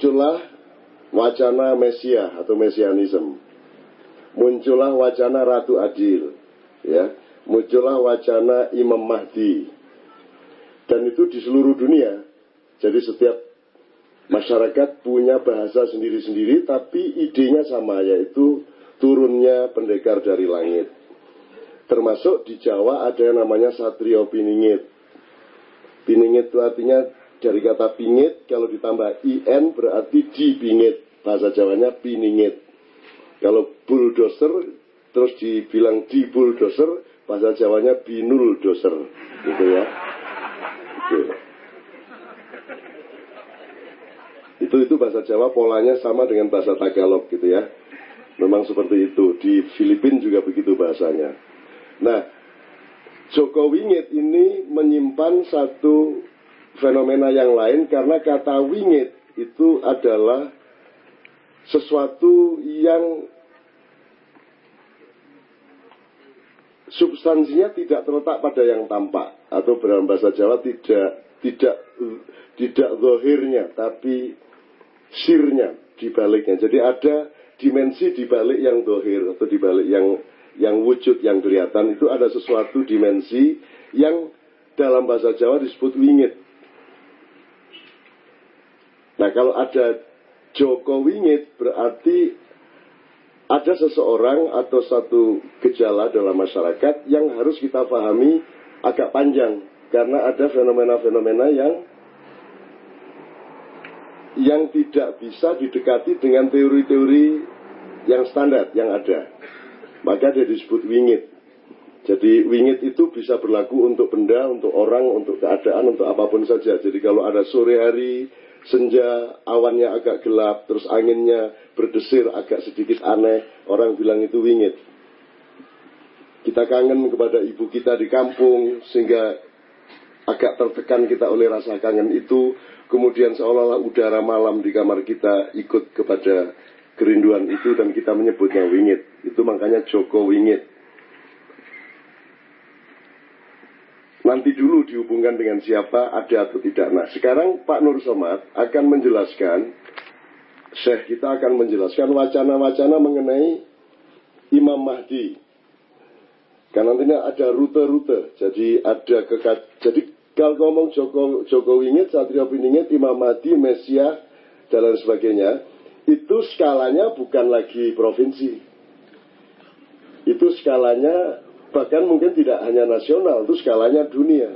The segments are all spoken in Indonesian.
muncullah wacana Mesia atau Mesianisme. Muncullah wacana Ratu Adil. Ya, muncullah wacana Imam Mahdi. Dan itu di seluruh dunia. Jadi setiap masyarakat punya bahasa sendiri-sendiri, tapi idenya sama, yaitu turunnya pendekar dari langit. Termasuk di Jawa ada yang namanya Satrio Piningit. Piningit itu artinya dari kata pingit, kalau ditambah in berarti dipingit. Bahasa Jawanya piningit. Kalau bulldozer terus dibilang di bulldozer, bahasa Jawanya binul doser. Gitu ya. Gitu. Itu itu bahasa Jawa polanya sama dengan bahasa Tagalog gitu ya. Memang seperti itu. Di Filipina juga begitu bahasanya. Nah, Joko Wingit ini menyimpan satu fenomena yang lain karena kata wingit itu adalah sesuatu yang substansinya tidak terletak pada yang tampak atau dalam bahasa Jawa tidak tidak tidak zohirnya tapi sirnya di baliknya. Jadi ada dimensi di balik yang dohir atau di balik yang yang wujud yang kelihatan itu ada sesuatu dimensi yang dalam bahasa Jawa disebut wingit. Nah kalau ada Joko Wingit berarti ada seseorang atau satu gejala dalam masyarakat yang harus kita pahami agak panjang karena ada fenomena-fenomena yang yang tidak bisa didekati dengan teori-teori yang standar yang ada. Maka dia disebut wingit. Jadi wingit itu bisa berlaku untuk benda, untuk orang, untuk keadaan, untuk apa pun saja. Jadi kalau ada sore hari, senja, awannya agak gelap, terus anginnya berdesir agak sedikit aneh, orang bilang itu wingit. Kita kangen kepada ibu kita di kampung sehingga agak tertekan kita oleh rasa kangen itu, kemudian seolah-olah udara malam di kamar kita ikut kepada kerinduan itu dan kita menyebutnya wingit. Itu makanya Joko Wingit. Nanti dulu dihubungkan dengan siapa, ada atau tidak. Nah, sekarang Pak Nur Somad akan menjelaskan, Syekh kita akan menjelaskan wacana-wacana mengenai Imam Mahdi. Karena nantinya ada rute-rute, jadi ada kekat, jadi kalau ngomong Joko, Joko Wingit, Satrio Piningit, Imam Mahdi, Mesia, dan lain sebagainya, itu skalanya bukan lagi provinsi. Itu skalanya bahkan mungkin tidak hanya nasional, itu skalanya dunia.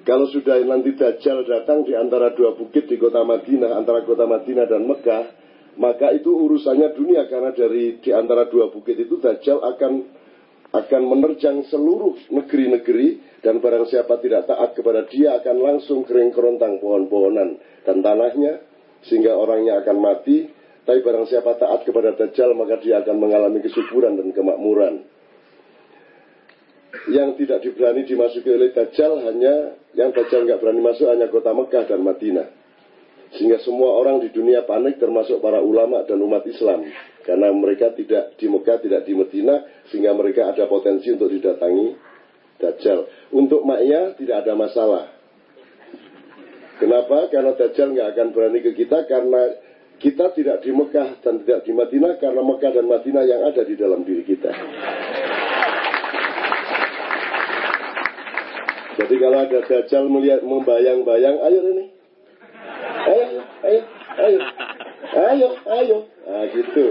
Kalau sudah nanti Dajjal datang di antara dua bukit di kota Madinah, antara kota Madinah dan Mekah, maka itu urusannya dunia karena dari di antara dua bukit itu Dajjal akan akan menerjang seluruh negeri-negeri dan barang siapa tidak taat kepada dia akan langsung kering kerontang pohon-pohonan dan tanahnya sehingga orangnya akan mati tapi barang siapa taat kepada Dajjal maka dia akan mengalami kesuburan dan kemakmuran yang tidak diberani dimasuki oleh Dajjal hanya yang Dajjal nggak berani masuk hanya kota Mekah dan Madinah sehingga semua orang di dunia panik termasuk para ulama dan umat Islam karena mereka tidak di Mekah, tidak di Medina, sehingga mereka ada potensi untuk didatangi Dajjal. Untuk Ma'ya tidak ada masalah. Kenapa? Karena Dajjal nggak akan berani ke kita karena kita tidak di Mekah dan tidak di Madinah karena Mekah dan Madinah yang ada di dalam diri kita. Jadi kalau ada Dajjal melihat membayang-bayang, ayo ini. Ayo, ayo, ayo. Ayo, ayo. Nah, gitu.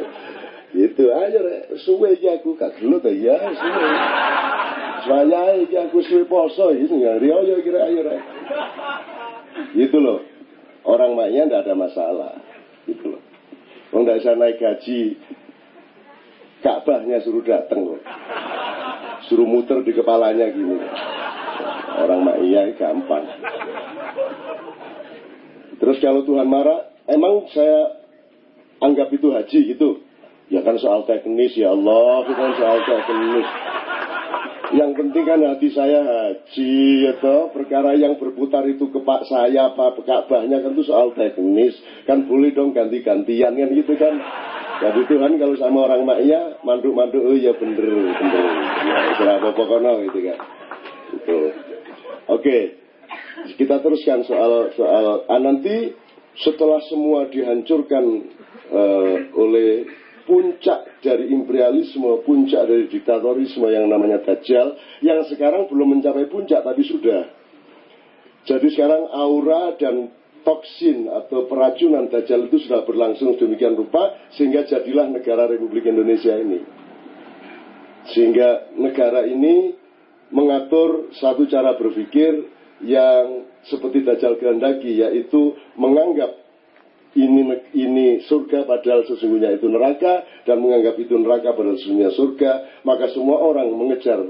Gitu rek. Suwe iki aku gak gelut ya, suwe. Saya iki aku suwe poso ini nggak ayo kira ayo rek. Gitu loh. Orang maknya ndak ada masalah. Gitu loh. Wong ndak bisa naik gaji. Ka'bahnya suruh datang loh. Suruh muter di kepalanya gini. Orang maknya gampang. Terus kalau Tuhan marah, emang saya anggap itu haji gitu. Ya kan soal teknis ya Allah, itu kan soal teknis. Yang penting kan hati saya haji ya toh. Perkara yang berputar itu ke pak saya apa Ka'bahnya kan itu soal teknis. Kan boleh dong ganti-gantian kan gitu kan. Jadi Tuhan kalau sama orang maknya manduk-manduk oh ya bener bener. Ya apa pokoknya gitu kan. Itu. Oke. Kita teruskan soal soal ah, nanti setelah semua dihancurkan uh, oleh puncak dari imperialisme, puncak dari diktatorisme yang namanya Dajjal, yang sekarang belum mencapai puncak tapi sudah. Jadi sekarang aura dan toksin atau peracunan Dajjal itu sudah berlangsung demikian rupa sehingga jadilah negara Republik Indonesia ini. Sehingga negara ini mengatur satu cara berpikir yang seperti Dajjal kehendaki yaitu menganggap ini ini surga padahal sesungguhnya itu neraka dan menganggap itu neraka padahal sesungguhnya surga. Maka semua orang mengejar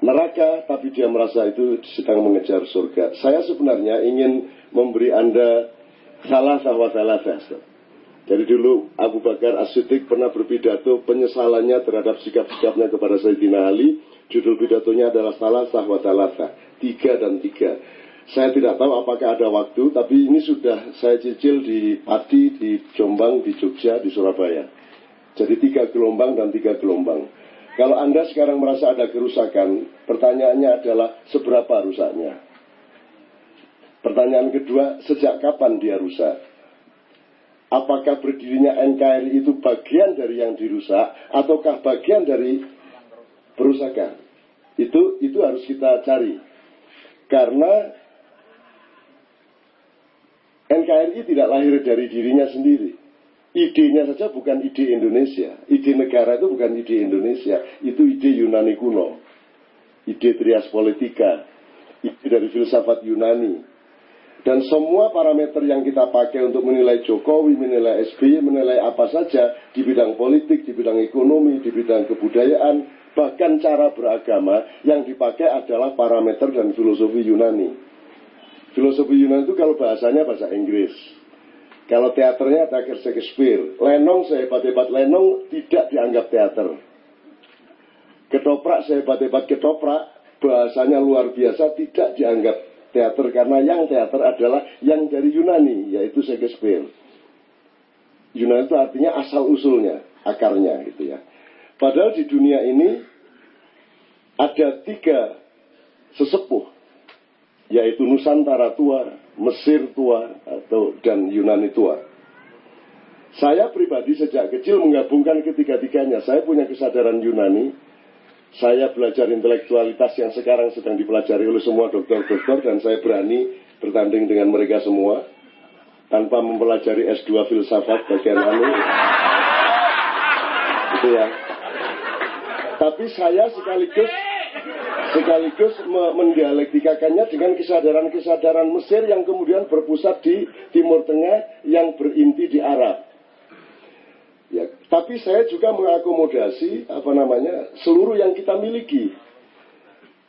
neraka tapi dia merasa itu sedang mengejar surga. Saya sebenarnya ingin memberi anda salah sahwa salah jadi dulu Abu Bakar As-Siddiq pernah berpidato penyesalannya terhadap sikap-sikapnya kepada Sayyidina Ali. Judul pidatonya adalah salah sahwa talata. Tiga dan tiga. Saya tidak tahu apakah ada waktu, tapi ini sudah saya cicil di Pati, di Jombang, di Jogja, di Surabaya. Jadi tiga gelombang dan tiga gelombang. Kalau Anda sekarang merasa ada kerusakan, pertanyaannya adalah seberapa rusaknya? Pertanyaan kedua, sejak kapan dia rusak? Apakah berdirinya NKRI itu bagian dari yang dirusak ataukah bagian dari perusakan? Itu itu harus kita cari. Karena NKRI tidak lahir dari dirinya sendiri. Idenya saja bukan ide Indonesia. Ide negara itu bukan ide Indonesia. Itu ide Yunani kuno. Ide trias politika. Ide dari filsafat Yunani dan semua parameter yang kita pakai untuk menilai Jokowi, menilai SBY, menilai apa saja di bidang politik, di bidang ekonomi, di bidang kebudayaan, bahkan cara beragama yang dipakai adalah parameter dan filosofi Yunani. Filosofi Yunani itu kalau bahasanya bahasa Inggris. Kalau teaternya teater Shakespeare. Lenong sehebat-hebat Lenong tidak dianggap teater. Ketoprak sehebat-hebat ketoprak bahasanya luar biasa tidak dianggap teater karena yang teater adalah yang dari Yunani yaitu Shakespeare. Yunani itu artinya asal usulnya, akarnya gitu ya. Padahal di dunia ini ada tiga sesepuh yaitu Nusantara tua, Mesir tua atau dan Yunani tua. Saya pribadi sejak kecil menggabungkan ketiga-tiganya. Saya punya kesadaran Yunani, saya belajar intelektualitas yang sekarang sedang dipelajari oleh semua dokter-dokter dan saya berani bertanding dengan mereka semua tanpa mempelajari S2 filsafat bagian anu. Itu ya. Tapi saya sekaligus sekaligus mendialektikakannya dengan kesadaran-kesadaran Mesir yang kemudian berpusat di Timur Tengah yang berinti di Arab. Ya, tapi saya juga mengakomodasi apa namanya seluruh yang kita miliki,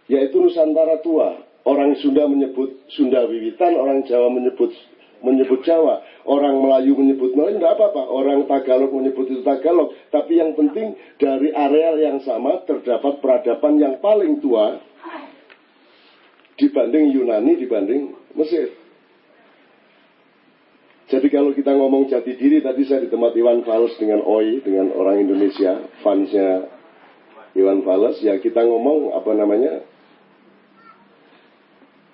yaitu Nusantara tua. Orang Sunda menyebut Sunda Wiwitan, orang Jawa menyebut menyebut Jawa, orang Melayu menyebut Melayu, tidak apa-apa. Orang Tagalog menyebut itu Tagalog. Tapi yang penting dari areal yang sama terdapat peradaban yang paling tua dibanding Yunani, dibanding Mesir. Jadi kalau kita ngomong jati diri, tadi saya di tempat Iwan Fals dengan OI, dengan orang Indonesia, fansnya Iwan Fals, ya kita ngomong apa namanya,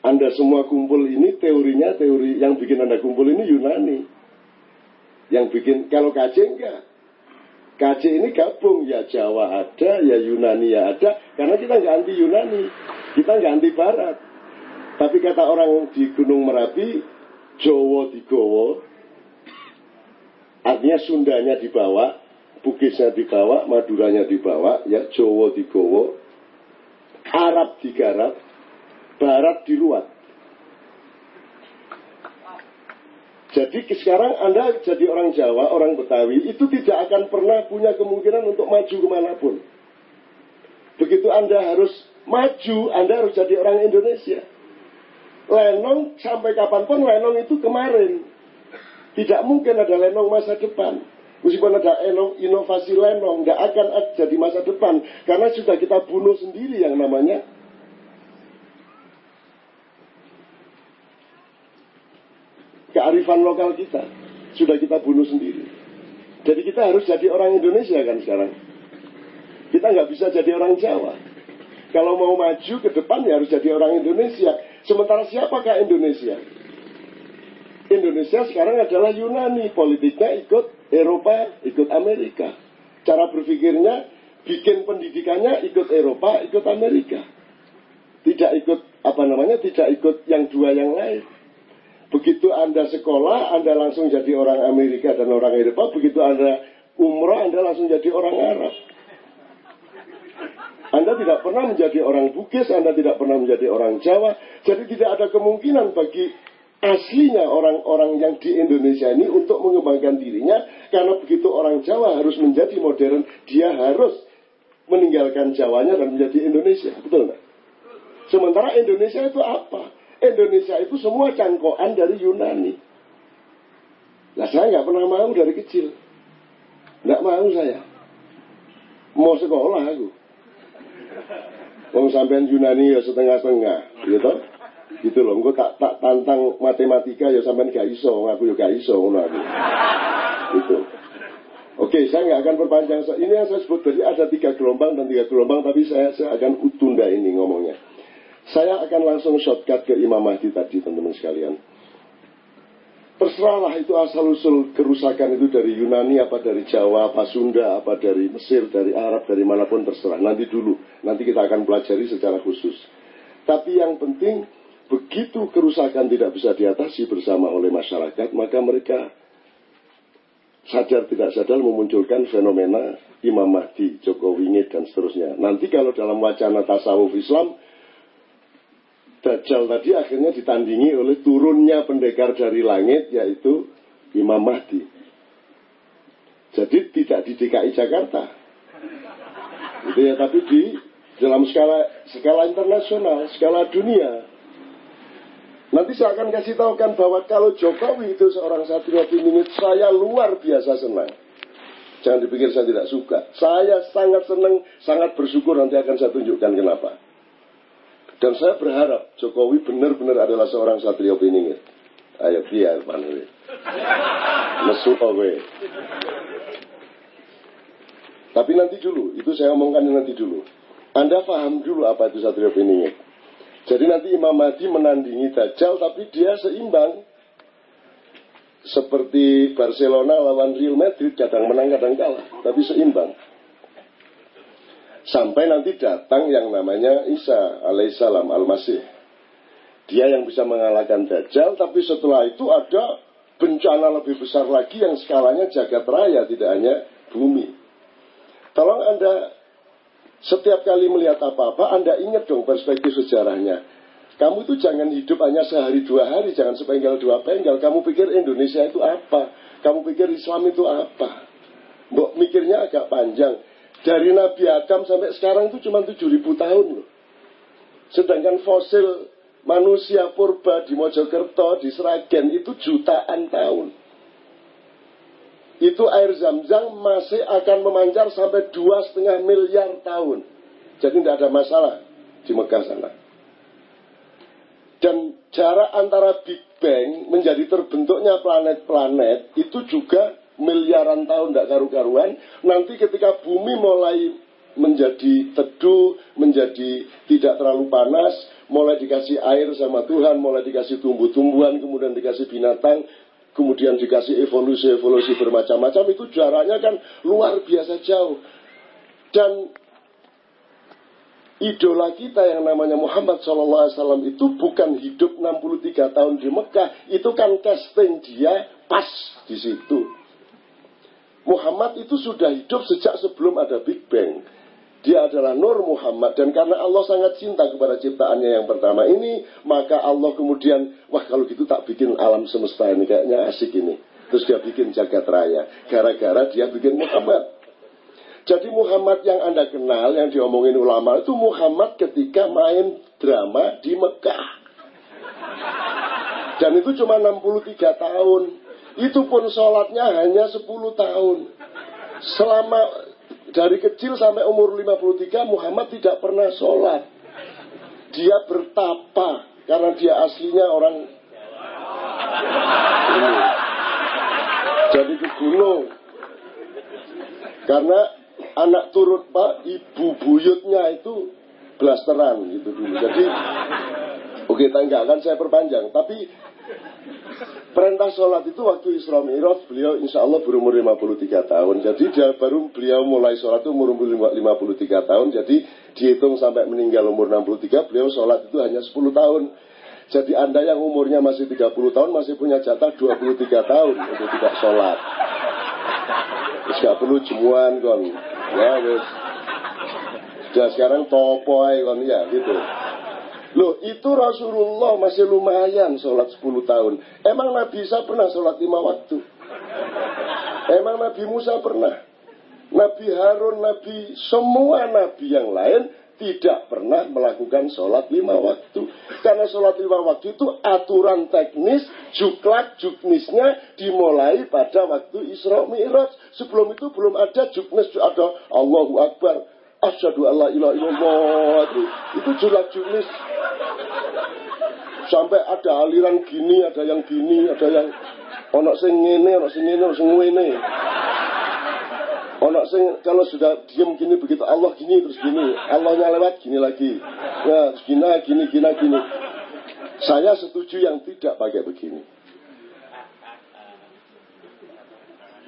Anda semua kumpul ini teorinya, teori yang bikin Anda kumpul ini Yunani. Yang bikin, kalau KC enggak. KC ini gabung, ya Jawa ada, ya Yunani ya ada, karena kita nggak anti Yunani, kita nggak anti Barat. Tapi kata orang di Gunung Merapi, Jawa digowo, artinya Sundanya dibawa, Bugisnya dibawa, Maduranya dibawa, ya Jawa digowo, Arab digarap, Barat diluat. Jadi sekarang Anda jadi orang Jawa, orang Betawi, itu tidak akan pernah punya kemungkinan untuk maju ke mana pun. Begitu Anda harus maju, Anda harus jadi orang Indonesia. Lenong sampai kapan pun Lenong itu kemarin. Tidak mungkin ada Lenong masa depan. Meskipun ada inovasi Lenong, nggak akan jadi masa depan. Karena sudah kita bunuh sendiri yang namanya kearifan lokal kita. Sudah kita bunuh sendiri. Jadi kita harus jadi orang Indonesia kan sekarang. Kita nggak bisa jadi orang Jawa. Kalau mau maju ke depan ya harus jadi orang Indonesia. Sementara siapakah Indonesia? Indonesia sekarang adalah Yunani, politiknya ikut Eropa, ikut Amerika. Cara berpikirnya, bikin pendidikannya ikut Eropa, ikut Amerika. Tidak ikut, apa namanya, tidak ikut yang dua yang lain. Begitu Anda sekolah, Anda langsung jadi orang Amerika dan orang Eropa. Begitu Anda umrah, Anda langsung jadi orang Arab. Anda tidak pernah menjadi orang Bugis, Anda tidak pernah menjadi orang Jawa. Jadi tidak ada kemungkinan bagi aslinya orang-orang yang di Indonesia ini untuk mengembangkan dirinya. Karena begitu orang Jawa harus menjadi modern, dia harus meninggalkan Jawanya dan menjadi Indonesia. Betul nggak? Sementara Indonesia itu apa? Indonesia itu semua cangkokan dari Yunani. Nah saya nggak pernah mau dari kecil. Nggak mau saya. Mau sekolah aku. Wong sampean Yunani ya setengah-setengah, gitu. Gitu loh, engko tak tak tantang matematika ya sampean gak iso, aku ya gak iso ngono aku. Gitu. Oke, saya nggak akan perpanjang. Ini yang saya sebut tadi ada tiga gelombang dan tiga gelombang, tapi saya, saya akan tunda ini ngomongnya. Saya akan langsung shortcut ke Imam Mahdi tadi, teman-teman sekalian. Terserahlah itu asal-usul kerusakan itu dari Yunani, apa dari Jawa, apa Sunda, apa dari Mesir, dari Arab, dari mana pun terserah. Nanti dulu, nanti kita akan pelajari secara khusus. Tapi yang penting, begitu kerusakan tidak bisa diatasi bersama oleh masyarakat, maka mereka sadar tidak sadar memunculkan fenomena Imam Mahdi, Joko Wingit, dan seterusnya. Nanti kalau dalam wacana tasawuf Islam, Dajjal tadi akhirnya ditandingi oleh turunnya pendekar dari langit yaitu Imam Mahdi. Jadi tidak di DKI Jakarta. Itu ya, tapi di dalam skala skala internasional, skala dunia. Nanti saya akan kasih tahu kan bahwa kalau Jokowi itu seorang satria piningit, saya luar biasa senang. Jangan dipikir saya tidak suka. Saya sangat senang, sangat bersyukur nanti akan saya tunjukkan kenapa. Dan saya berharap Jokowi benar-benar adalah seorang satria piningit. Ayo dia panwe. Mesu kowe. Tapi nanti dulu, itu saya omongkan nanti dulu. Anda paham dulu apa itu satria piningit. Jadi nanti Imam Mahdi menandingi Dajjal tapi dia seimbang. Seperti Barcelona lawan Real Madrid kadang menang kadang kalah, tapi seimbang. Sampai nanti datang yang namanya Isa alaihissalam al-Masih. Dia yang bisa mengalahkan Dajjal, tapi setelah itu ada bencana lebih besar lagi yang skalanya jagat raya, tidak hanya bumi. Tolong Anda setiap kali melihat apa-apa, Anda ingat dong perspektif sejarahnya. Kamu itu jangan hidup hanya sehari dua hari, jangan sepenggal dua penggal. Kamu pikir Indonesia itu apa? Kamu pikir Islam itu apa? Mbok mikirnya agak panjang. Dari Nabi Adam sampai sekarang itu cuma 7000 tahun loh. Sedangkan fosil manusia purba di Mojokerto, di Sragen itu jutaan tahun. Itu air zam-zam masih akan memancar sampai dua setengah miliar tahun. Jadi tidak ada masalah di Mekah sana. Dan jarak antara Big Bang menjadi terbentuknya planet-planet itu juga miliaran tahun tidak karu-karuan. Nanti ketika bumi mulai menjadi teduh, menjadi tidak terlalu panas, mulai dikasih air sama Tuhan, mulai dikasih tumbuh-tumbuhan, kemudian dikasih binatang, kemudian dikasih evolusi-evolusi bermacam-macam, itu jaraknya kan luar biasa jauh. Dan idola kita yang namanya Muhammad SAW itu bukan hidup 63 tahun di Mekah, itu kan casting dia pas di situ. Muhammad itu sudah hidup sejak sebelum ada Big Bang. Dia adalah Nur Muhammad dan karena Allah sangat cinta kepada ciptaannya yang pertama ini, maka Allah kemudian, wah kalau gitu tak bikin alam semesta ini kayaknya asik ini. Terus dia bikin jagat raya. Gara-gara dia bikin Muhammad. Jadi Muhammad yang Anda kenal, yang diomongin ulama, itu Muhammad ketika main drama di Mekah. Dan itu cuma 63 tahun. Itu pun sholatnya hanya 10 tahun. Selama dari kecil sampai umur 53 Muhammad tidak pernah sholat. Dia bertapa karena dia aslinya orang ini. Jadi ke gunung. Karena anak turut pak ibu buyutnya itu blasteran gitu dulu. Jadi oke okay, saya perpanjang. Tapi Perintah sholat itu waktu Isra Mi'raj beliau insya Allah berumur 53 tahun. Jadi dia baru beliau mulai sholat itu umur 53 tahun. Jadi dihitung sampai meninggal umur 63 beliau sholat itu hanya 10 tahun. Jadi anda yang umurnya masih 30 tahun masih punya jatah 23 tahun untuk tidak sholat. Terus gak perlu jemuan kon. Ya wis. Sudah sekarang topo aja kon ya gitu. Loh itu Rasulullah masih lumayan sholat 10 tahun. Emang Nabi Isa pernah sholat lima waktu? Emang Nabi Musa pernah? Nabi Harun, Nabi semua Nabi yang lain tidak pernah melakukan sholat lima waktu. Karena sholat lima waktu itu aturan teknis, juklak, juknisnya dimulai pada waktu Isra Mi'raj. Sebelum itu belum ada juknis, ada Allahu Akbar, Asyhadu alla ilaha illallah itu, itu jelas-jelas sampai ada aliran gini, ada yang gini, ada yang onok sing ngene, onok sing ngene, onok sing ngene. Onok sing kalau sudah diem gini begitu Allah gini terus gini, Allahnya lewat gini lagi. Ya, gini, gini, gini, gini. Saya setuju yang tidak pakai begini.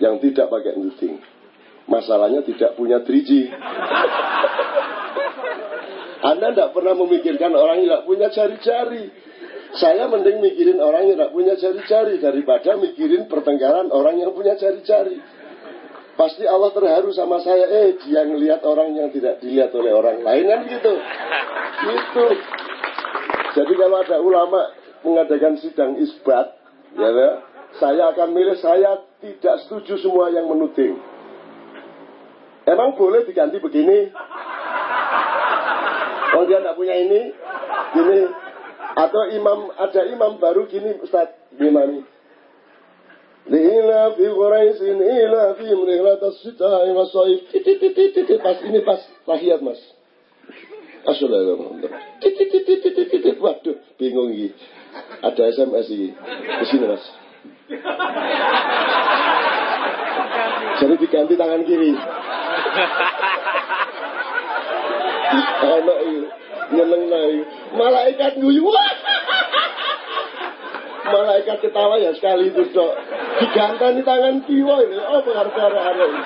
Yang tidak pakai nuding. Masalahnya tidak punya 3G. Anda tidak pernah memikirkan orang yang tidak punya jari-jari. Saya mending mikirin orang yang tidak punya jari-jari daripada mikirin pertengkaran orang yang punya jari-jari. Pasti Allah terharu sama saya, eh dia ngelihat orang yang tidak dilihat oleh orang lain kan gitu. Gitu. Jadi kalau ada ulama mengadakan sidang isbat, ya, saya akan milih saya tidak setuju semua yang menuding. Emang boleh diganti begini? Oh dia tidak punya ini, gini. Atau imam ada imam baru gini Ustaz gimana? Lila fi Quraisyin ila fi mrihlat as-sita'i was-saif. Pas ini pas tahiyat Mas. Assalamualaikum. Waduh, bingung ini. Ada SMS ini. Di sini Mas. Jadi diganti tangan kiri. Nyeneng naik. Malaikat guyu. Malaikat ketawa ya sekali itu dok. Digantani tangan kiwa ini. Oh anak ini.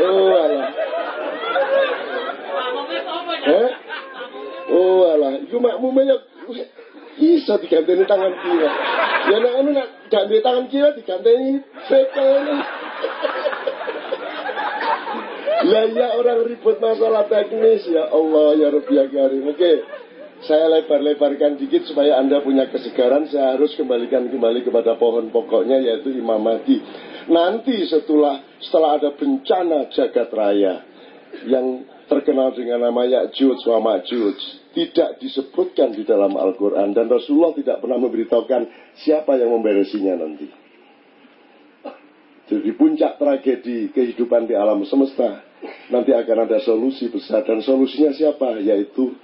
Oh alah. Eh? Oh alah. Itu makmumnya bisa diganteni tangan kiri. Ya nak anu nak ganti tangan kiri diganteni sekel. Lah orang ribut masalah teknis ya Allah ya Rabbi ya Karim. Oke. Saya lebar-lebarkan dikit supaya Anda punya kesegaran. Saya harus kembalikan kembali kepada pohon pokoknya yaitu Imam Mahdi. Nanti setelah setelah ada bencana jagat raya yang terkenal dengan nama Ya'juj wa Ma'juj tidak disebutkan di dalam Al-Quran dan Rasulullah tidak pernah memberitahukan siapa yang memberesinya nanti. Jadi puncak tragedi kehidupan di alam semesta nanti akan ada solusi besar dan solusinya siapa? Yaitu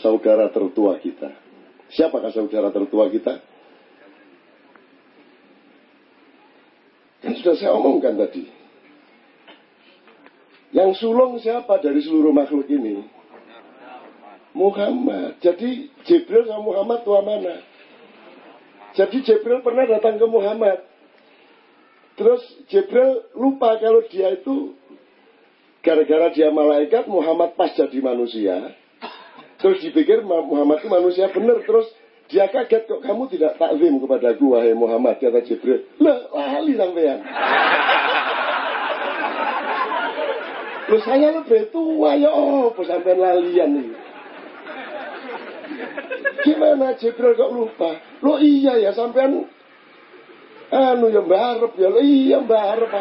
saudara tertua kita. Siapakah saudara tertua kita? Kan sudah saya omongkan tadi. Yang sulung siapa dari seluruh makhluk ini? Muhammad. Jadi Jibril sama Muhammad tua mana? Jadi Jibril pernah datang ke Muhammad. Terus Jibril lupa kalau dia itu gara-gara dia malaikat, Muhammad pas jadi manusia. Terus dipikir Muhammad itu manusia benar. Terus dia kaget kok kamu tidak takzim kepada gua, wahai Muhammad kata Jibril. Lah lali sampean. Loh saya lebih tua ya oh sampai lalian nih. Gimana Jibril kok lupa? Lo iya ya sampean anu ya mbak ya lo iya mbak aku.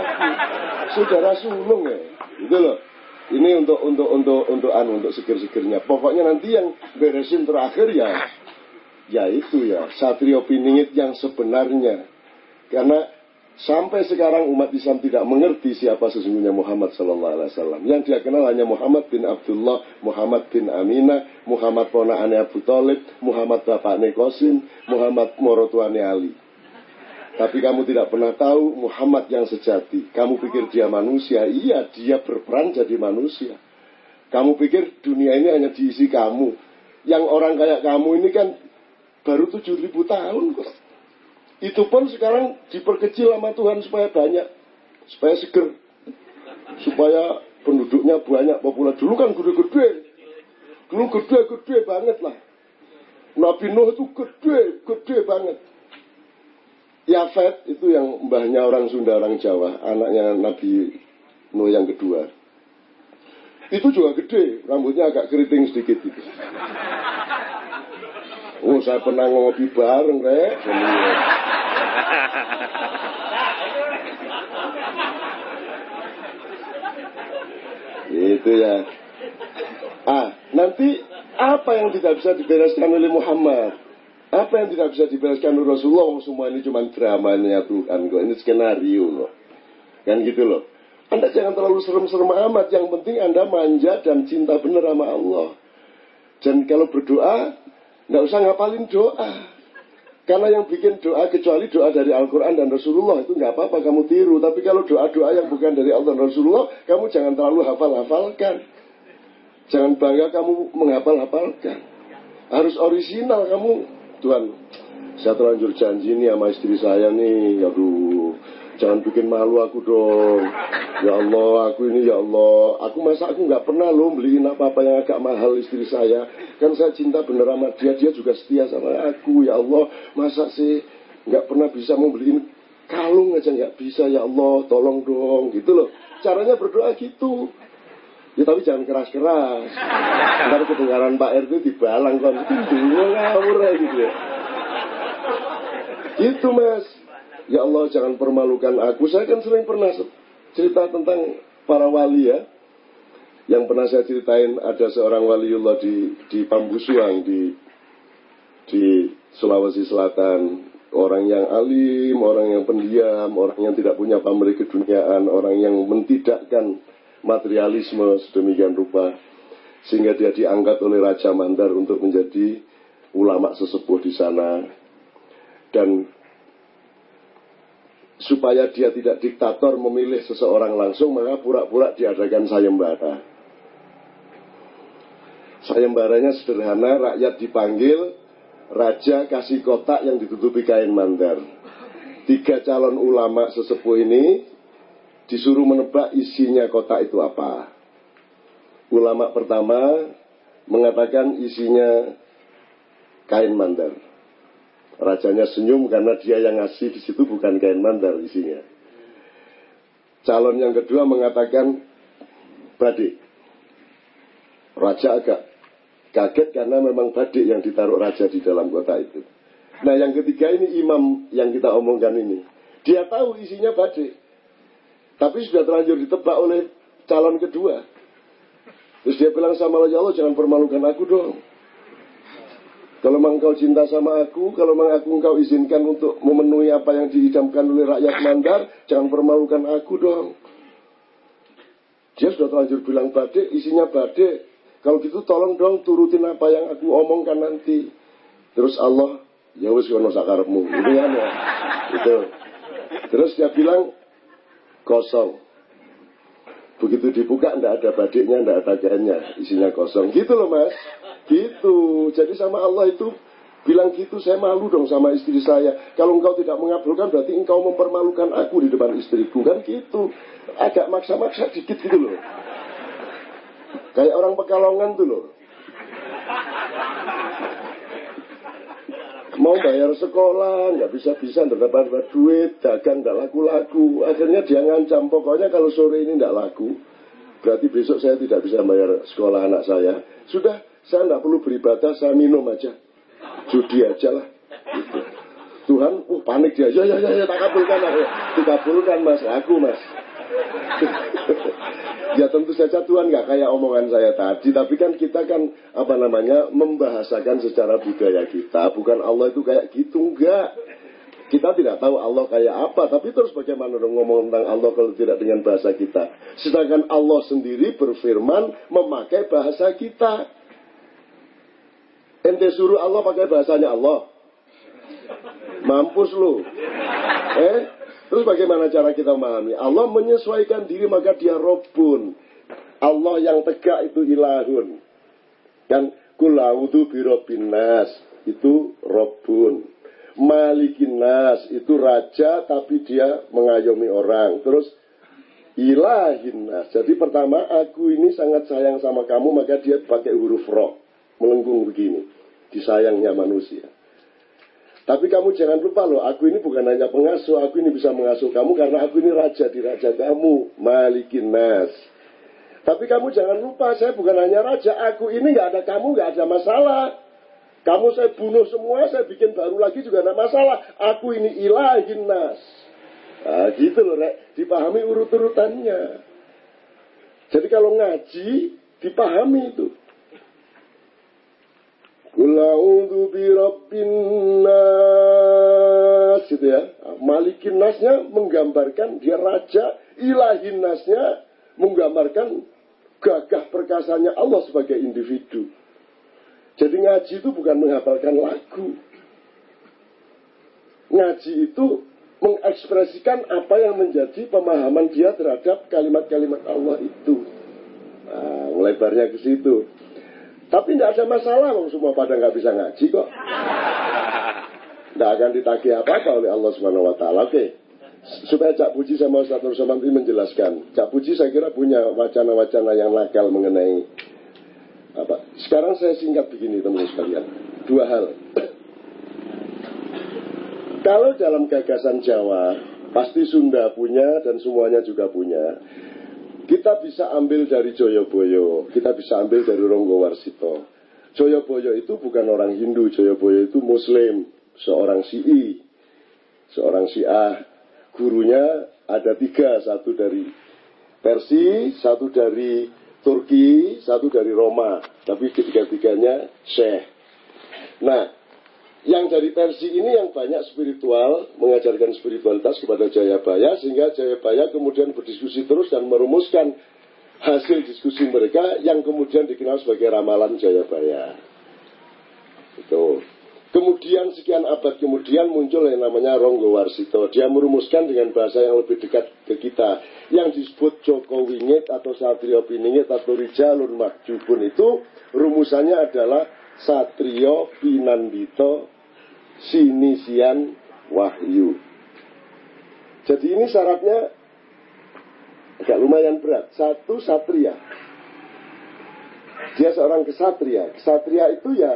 Saudara sulung ya. Gitu loh. Ini untuk untuk untuk untuk anu untuk seger-segernya. Pokoknya nanti yang beresin terakhir ya ya itu ya satrio piningit yang sebenarnya. Karena sampai sekarang umat Islam tidak mengerti siapa sesungguhnya Muhammad Sallallahu Alaihi Wasallam. Yang dia kenal hanya Muhammad bin Abdullah, Muhammad bin Aminah, Muhammad ponaannya Abu Talib, Muhammad bapaknya Qasim, Muhammad morotuane Ali. Tapi kamu tidak pernah tahu Muhammad yang sejati. Kamu pikir dia manusia. Iya, dia berperan jadi manusia. Kamu pikir dunia ini hanya diisi kamu. Yang orang kayak kamu ini kan baru tujuh ribu tahun kok. Itu pun sekarang diperkecil sama Tuhan supaya banyak, supaya seger, supaya penduduknya banyak, populer. Dulu kan gede-gede, dulu gede-gede banget lah. Nabi Nuh itu gede, gede banget. Yafet itu yang mbahnya orang Sunda, orang Jawa, anaknya Nabi Nuh yang kedua. Itu juga gede, rambutnya agak keriting sedikit gitu. Oh, saya pernah ngopi bareng, Rek. Itu ya. Ah, nanti apa yang tidak bisa dibereskan oleh Muhammad? Apa yang tidak bisa dibereskan oleh Rasulullah? Semua ini cuma dramanya Tuhan kok. Ini skenario loh. Kan gitu loh. Anda jangan terlalu serem-serem amat. Yang penting Anda manja dan cinta benar sama Allah. Dan kalau berdoa, nggak usah ngapalin doa. Karena yang bikin doa kecuali doa dari Al-Quran dan Rasulullah itu nggak apa-apa kamu tiru. Tapi kalau doa-doa yang bukan dari Allah dan Rasulullah, kamu jangan terlalu hafal-hafalkan. Jangan bangga kamu menghafal-hafalkan. Harus original kamu. Tuhan, saya terlanjur janji nih sama istri saya nih. Aduh, jangan bikin malu aku dong. Ya Allah, aku ini ya Allah. Aku masa aku nggak pernah loh beliin apa-apa yang agak mahal istri saya. Kan saya cinta bener sama dia, dia juga setia sama aku. Ya Allah, masa sih nggak pernah bisa mau beliin kalung aja nggak bisa ya Allah, tolong dong gitu loh. Caranya berdoa gitu. Ya tapi jangan keras-keras. Ntar kedengaran Pak RT dibalang kan. Itu ngawur ya gitu ya. Gitu mas. Ya Allah jangan permalukan aku. Saya kan sering pernah cerita tentang para wali ya. Yang pernah saya ceritain ada seorang waliullah di di Pambusuang di di Sulawesi Selatan. Orang yang alim, orang yang pendiam, orang yang tidak punya pamrih keduniaan, orang yang mentidakkan materialisme sedemikian rupa sehingga dia diangkat oleh Raja Mandar untuk menjadi ulama sesepuh di sana. Dan supaya dia tidak diktator memilih seseorang langsung maka pura-pura diadakan sayembara. Sayembaranya sederhana rakyat dipanggil raja kasih kotak yang ditutupi kain mandar. Tiga calon ulama sesepuh ini disuruh menebak isinya kotak itu apa. Ulama pertama mengatakan isinya kain mandar. Rajanya senyum karena dia yang ngasih di situ bukan kain mandar isinya. Calon yang kedua mengatakan badik. Raja agak kaget karena memang badik yang ditaruh raja di dalam kotak itu. Nah yang ketiga ini imam yang kita omongkan ini. Dia tahu isinya badik. Tapi sudah terlanjur ditebak oleh calon kedua. Terus dia bilang sama Allah, ya Allah jangan permalukan aku dong. Kalau memang kau cinta sama aku, kalau memang aku engkau izinkan untuk memenuhi apa yang diidamkan oleh rakyat mandar, jangan permalukan aku dong. Dia sudah terlanjur bilang badai, isinya badai. Kalau gitu tolong dong turutin apa yang aku omongkan nanti. Terus Allah, ya wis kono sakarepmu. Itu kan ya. Itu. Terus dia bilang, kosong. Begitu dibuka tidak ada badiknya, tidak ada gainnya, isinya kosong. Gitu loh mas, gitu. Jadi sama Allah itu bilang gitu, saya malu dong sama istri saya. Kalau engkau tidak mengabulkan berarti engkau mempermalukan aku di depan istriku. Kan gitu. Agak maksa-maksa dikit gitu loh. Kayak orang pekalongan tuh loh mau bayar sekolah nggak bisa bisa nggak dapat duit dagang nggak laku laku akhirnya dia ngancam pokoknya kalau sore ini nggak laku berarti besok saya tidak bisa bayar sekolah anak saya. Sudah saya nggak perlu beribadah saya minum aja. Judi aja lah. Gitu. Tuhan uh panik dia. Ya ya ya, ya tak kabulkan ya. dikabulkan mas. Aku mas ya tentu saja Tuhan nggak kayak omongan saya tadi, tapi kan kita kan apa namanya membahasakan secara budaya kita, bukan Allah itu kayak gitu enggak. Kita tidak tahu Allah kayak apa, tapi terus bagaimana dong ngomong tentang Allah kalau tidak dengan bahasa kita. Sedangkan Allah sendiri berfirman memakai bahasa kita. Ente suruh Allah pakai bahasanya Allah. Mampus lu. Eh, Terus bagaimana cara kita memahami? Allah menyesuaikan diri maka dia Robun. Allah yang tegak itu ilahun. Dan kulaudu birobin nas. Itu Robun. Malikin Nas itu raja tapi dia mengayomi orang. Terus ilahin nas. Jadi pertama aku ini sangat sayang sama kamu maka dia pakai huruf ro melengkung begini. Disayangnya manusia. Tapi kamu jangan lupa loh, aku ini bukan hanya pengasuh, aku ini bisa mengasuh kamu karena aku ini raja di raja kamu, Malikin Nas. Tapi kamu jangan lupa, saya bukan hanya raja, aku ini nggak ada kamu, nggak ada masalah. Kamu saya bunuh semua, saya bikin baru lagi juga tidak masalah. Aku ini ilahin nas. Nah, gitu loh, Rek. Dipahami urut-urutannya. Jadi kalau ngaji, dipahami itu. Kula'udhu bi rabbin nas. Gitu ya. Malikin nasnya menggambarkan dia raja. Ilahin nasnya menggambarkan gagah perkasanya Allah sebagai individu. Jadi ngaji itu bukan menghafalkan lagu. Ngaji itu mengekspresikan apa yang menjadi pemahaman dia terhadap kalimat-kalimat Allah itu. Nah, melebarnya ke situ. Tapi tidak ada masalah, kalau semua pada nggak bisa ngaji kok. Tidak akan ditagih apa-apa oleh Allah Subhanahu Wa Taala. Oke, supaya Cak Puji sama Ustaz Nur Somanti menjelaskan. Cak Puji saya kira punya wacana-wacana yang nakal mengenai apa. Sekarang saya singkat begini teman-teman sekalian. Dua hal. Kalau dalam gagasan Jawa, pasti Sunda punya dan semuanya juga punya. Kita bisa ambil dari Joyoboyo, kita bisa ambil dari Ronggo Warsito. Joyoboyo itu bukan orang Hindu, Joyoboyo itu Muslim, seorang Syi'i, seorang Syiah. Gurunya ada tiga, satu dari Persi, satu dari Turki, satu dari Roma. Tapi ketiga-tiganya Syekh. Nah, yang dari versi ini yang banyak spiritual, mengajarkan spiritualitas kepada Jayabaya, sehingga Jayabaya kemudian berdiskusi terus dan merumuskan hasil diskusi mereka yang kemudian dikenal sebagai ramalan Jayabaya. Itu. Kemudian sekian abad kemudian muncul yang namanya Ronggo Warsito. Dia merumuskan dengan bahasa yang lebih dekat ke kita. Yang disebut Joko Wingit atau Satrio Piningit atau Rijalun Makjubun itu rumusannya adalah Satrio Pinandito Sinisian Wahyu. Jadi ini syaratnya agak lumayan berat. Satu satria. Dia seorang kesatria. Kesatria itu ya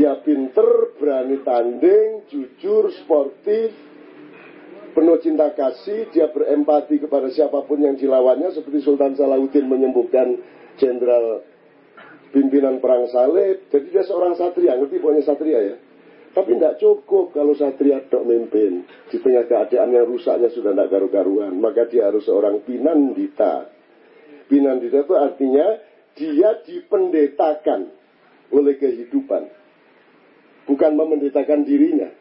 ya pinter, berani tanding, jujur, sportif, penuh cinta kasih, dia berempati kepada siapa pun yang dilawannya seperti Sultan Salahuddin menyembuhkan Jenderal pimpinan perang salib. Jadi dia seorang satria, ngerti pokoknya satria ya. Tapi tidak cukup kalau satria dok memimpin. Di tengah keadaan yang rusaknya sudah tidak garu-garuan. Maka dia harus seorang pinandita. Pinandita itu artinya dia dipendetakan oleh kehidupan. Bukan memendetakan dirinya.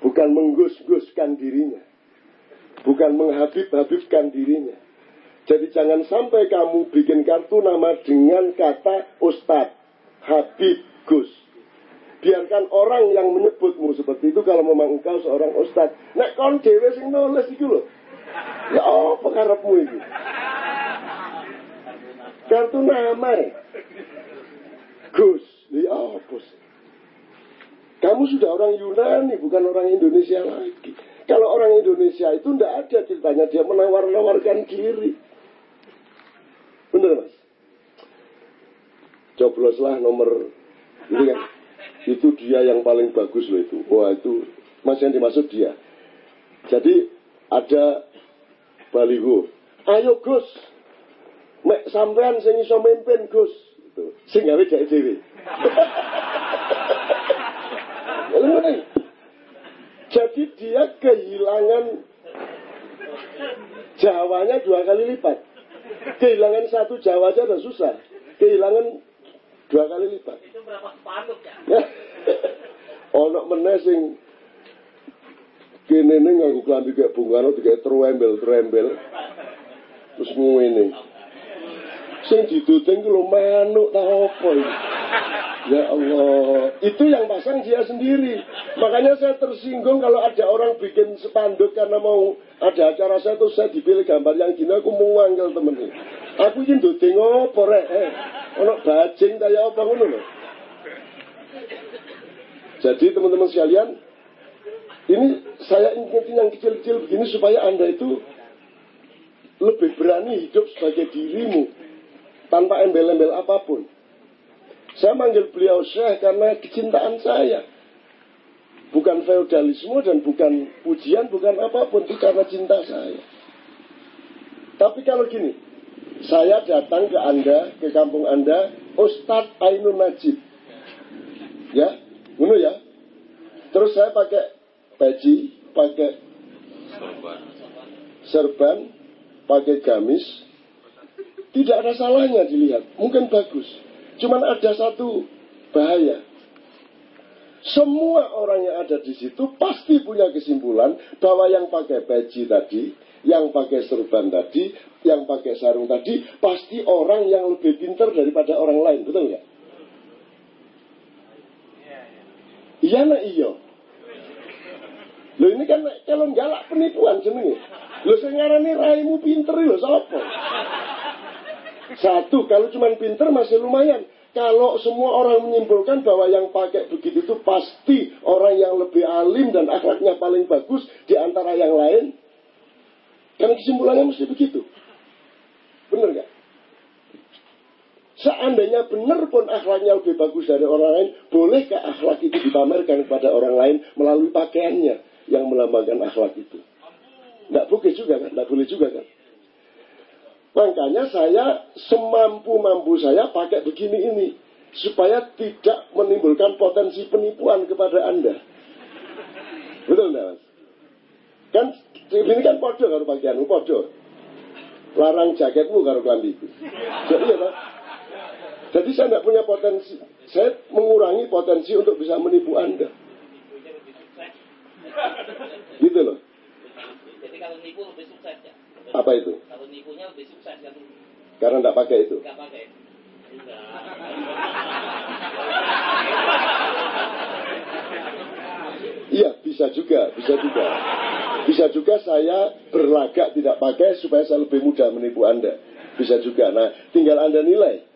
Bukan menggus-guskan dirinya. Bukan menghabib-habibkan dirinya jadi jangan sampai kamu bikin kartu nama dengan kata Ustadz, Habib, Gus. Biarkan orang yang menyebutmu seperti itu kalau memang engkau seorang Ustadz. Nek kon dewe sing nulis itu loh. Ya apa karepmu itu? Kartu nama. Gus. Ya apa sih? Kamu sudah orang Yunani, bukan orang Indonesia lagi. Kalau orang Indonesia itu tidak ada ceritanya dia menawar-nawarkan diri. Bener mas? Cobloslah nomor ini kan. Itu dia yang paling bagus loh itu. Wah itu mas yang dimaksud dia. Jadi ada baliho. Ayo Gus. Mek sampean sing iso mimpin Gus. Itu. Sing gawe jek dhewe. Jadi dia kehilangan Jawanya dua kali lipat. Kehilangan satu Jawa aja udah susah. Kehilangan dua kali lipat. Itu berapa spanduk ya? Ono meneh sing kene ning nganggo klambi kayak bungaro kayak terembel terembel. Terus ngene. Sing diduteng ku lho manuk ta apa ini? Ya Allah, itu yang pasang dia sendiri. Makanya saya tersinggung kalau ada orang bikin spanduk karena mau ada acara saya tuh saya dipilih gambar yang gini aku mau wanggil temen ini. Aku ingin duding apa rek? Eh, ono bajing kayak apa ngono lho. Jadi teman-teman sekalian, ini saya ingetin yang kecil-kecil begini supaya Anda itu lebih berani hidup sebagai dirimu tanpa embel-embel apa pun. Saya manggil beliau Syekh karena kecintaan saya. Bukan feudalisme dan bukan pujian, bukan apa pun. Itu karena cinta saya. Tapi kalau gini, saya datang ke Anda, ke kampung Anda, Ustadz Ainun Najib. Ya, Ngono ya. Terus saya pakai peci, pakai serban, pakai gamis. Tidak ada salahnya dilihat. Mungkin bagus. Cuman ada satu bahaya. Semua orang yang ada di situ pasti punya kesimpulan bahwa yang pakai peci tadi, yang pakai serban tadi, yang pakai sarung tadi, pasti orang yang lebih pintar daripada orang lain. Betul nggak? Iya nak iya. Lo ini kan kalau galak penipuan jenenge. Lo ini raimu pinter lo sapa? Satu, kalau cuma pinter masih lumayan. Kalau semua orang menyimpulkan bahwa yang pakai begitu itu pasti orang yang lebih alim dan akhlaknya paling bagus di antara yang lain. Kan kesimpulannya mesti begitu. Bener gak? Seandainya benar pun akhlaknya lebih bagus dari orang lain, bolehkah akhlak itu dipamerkan kepada orang lain melalui pakaiannya yang melambangkan akhlak itu? Tidak boleh juga kan? Tidak boleh juga kan? Makanya saya semampu-mampu saya pakai begini ini. Supaya tidak menimbulkan potensi penipuan kepada Anda. Betul tidak mas? Kan ini kan podo kalau pakaianmu, podo. Larang jaketmu kalau kelambiku. Jadi ya jadi saya tidak punya potensi. Saya mengurangi potensi untuk bisa menipu Anda. Gitu loh. Jadi kalau nipu lebih. Apa itu? Kalau nipunya lebih sukses kan. Karena tidak pakai itu. Tidak pakai. Iya, bisa juga, bisa juga. Bisa juga saya berlagak tidak pakai supaya saya lebih mudah menipu Anda. Bisa juga. Nah, tinggal Anda nilai.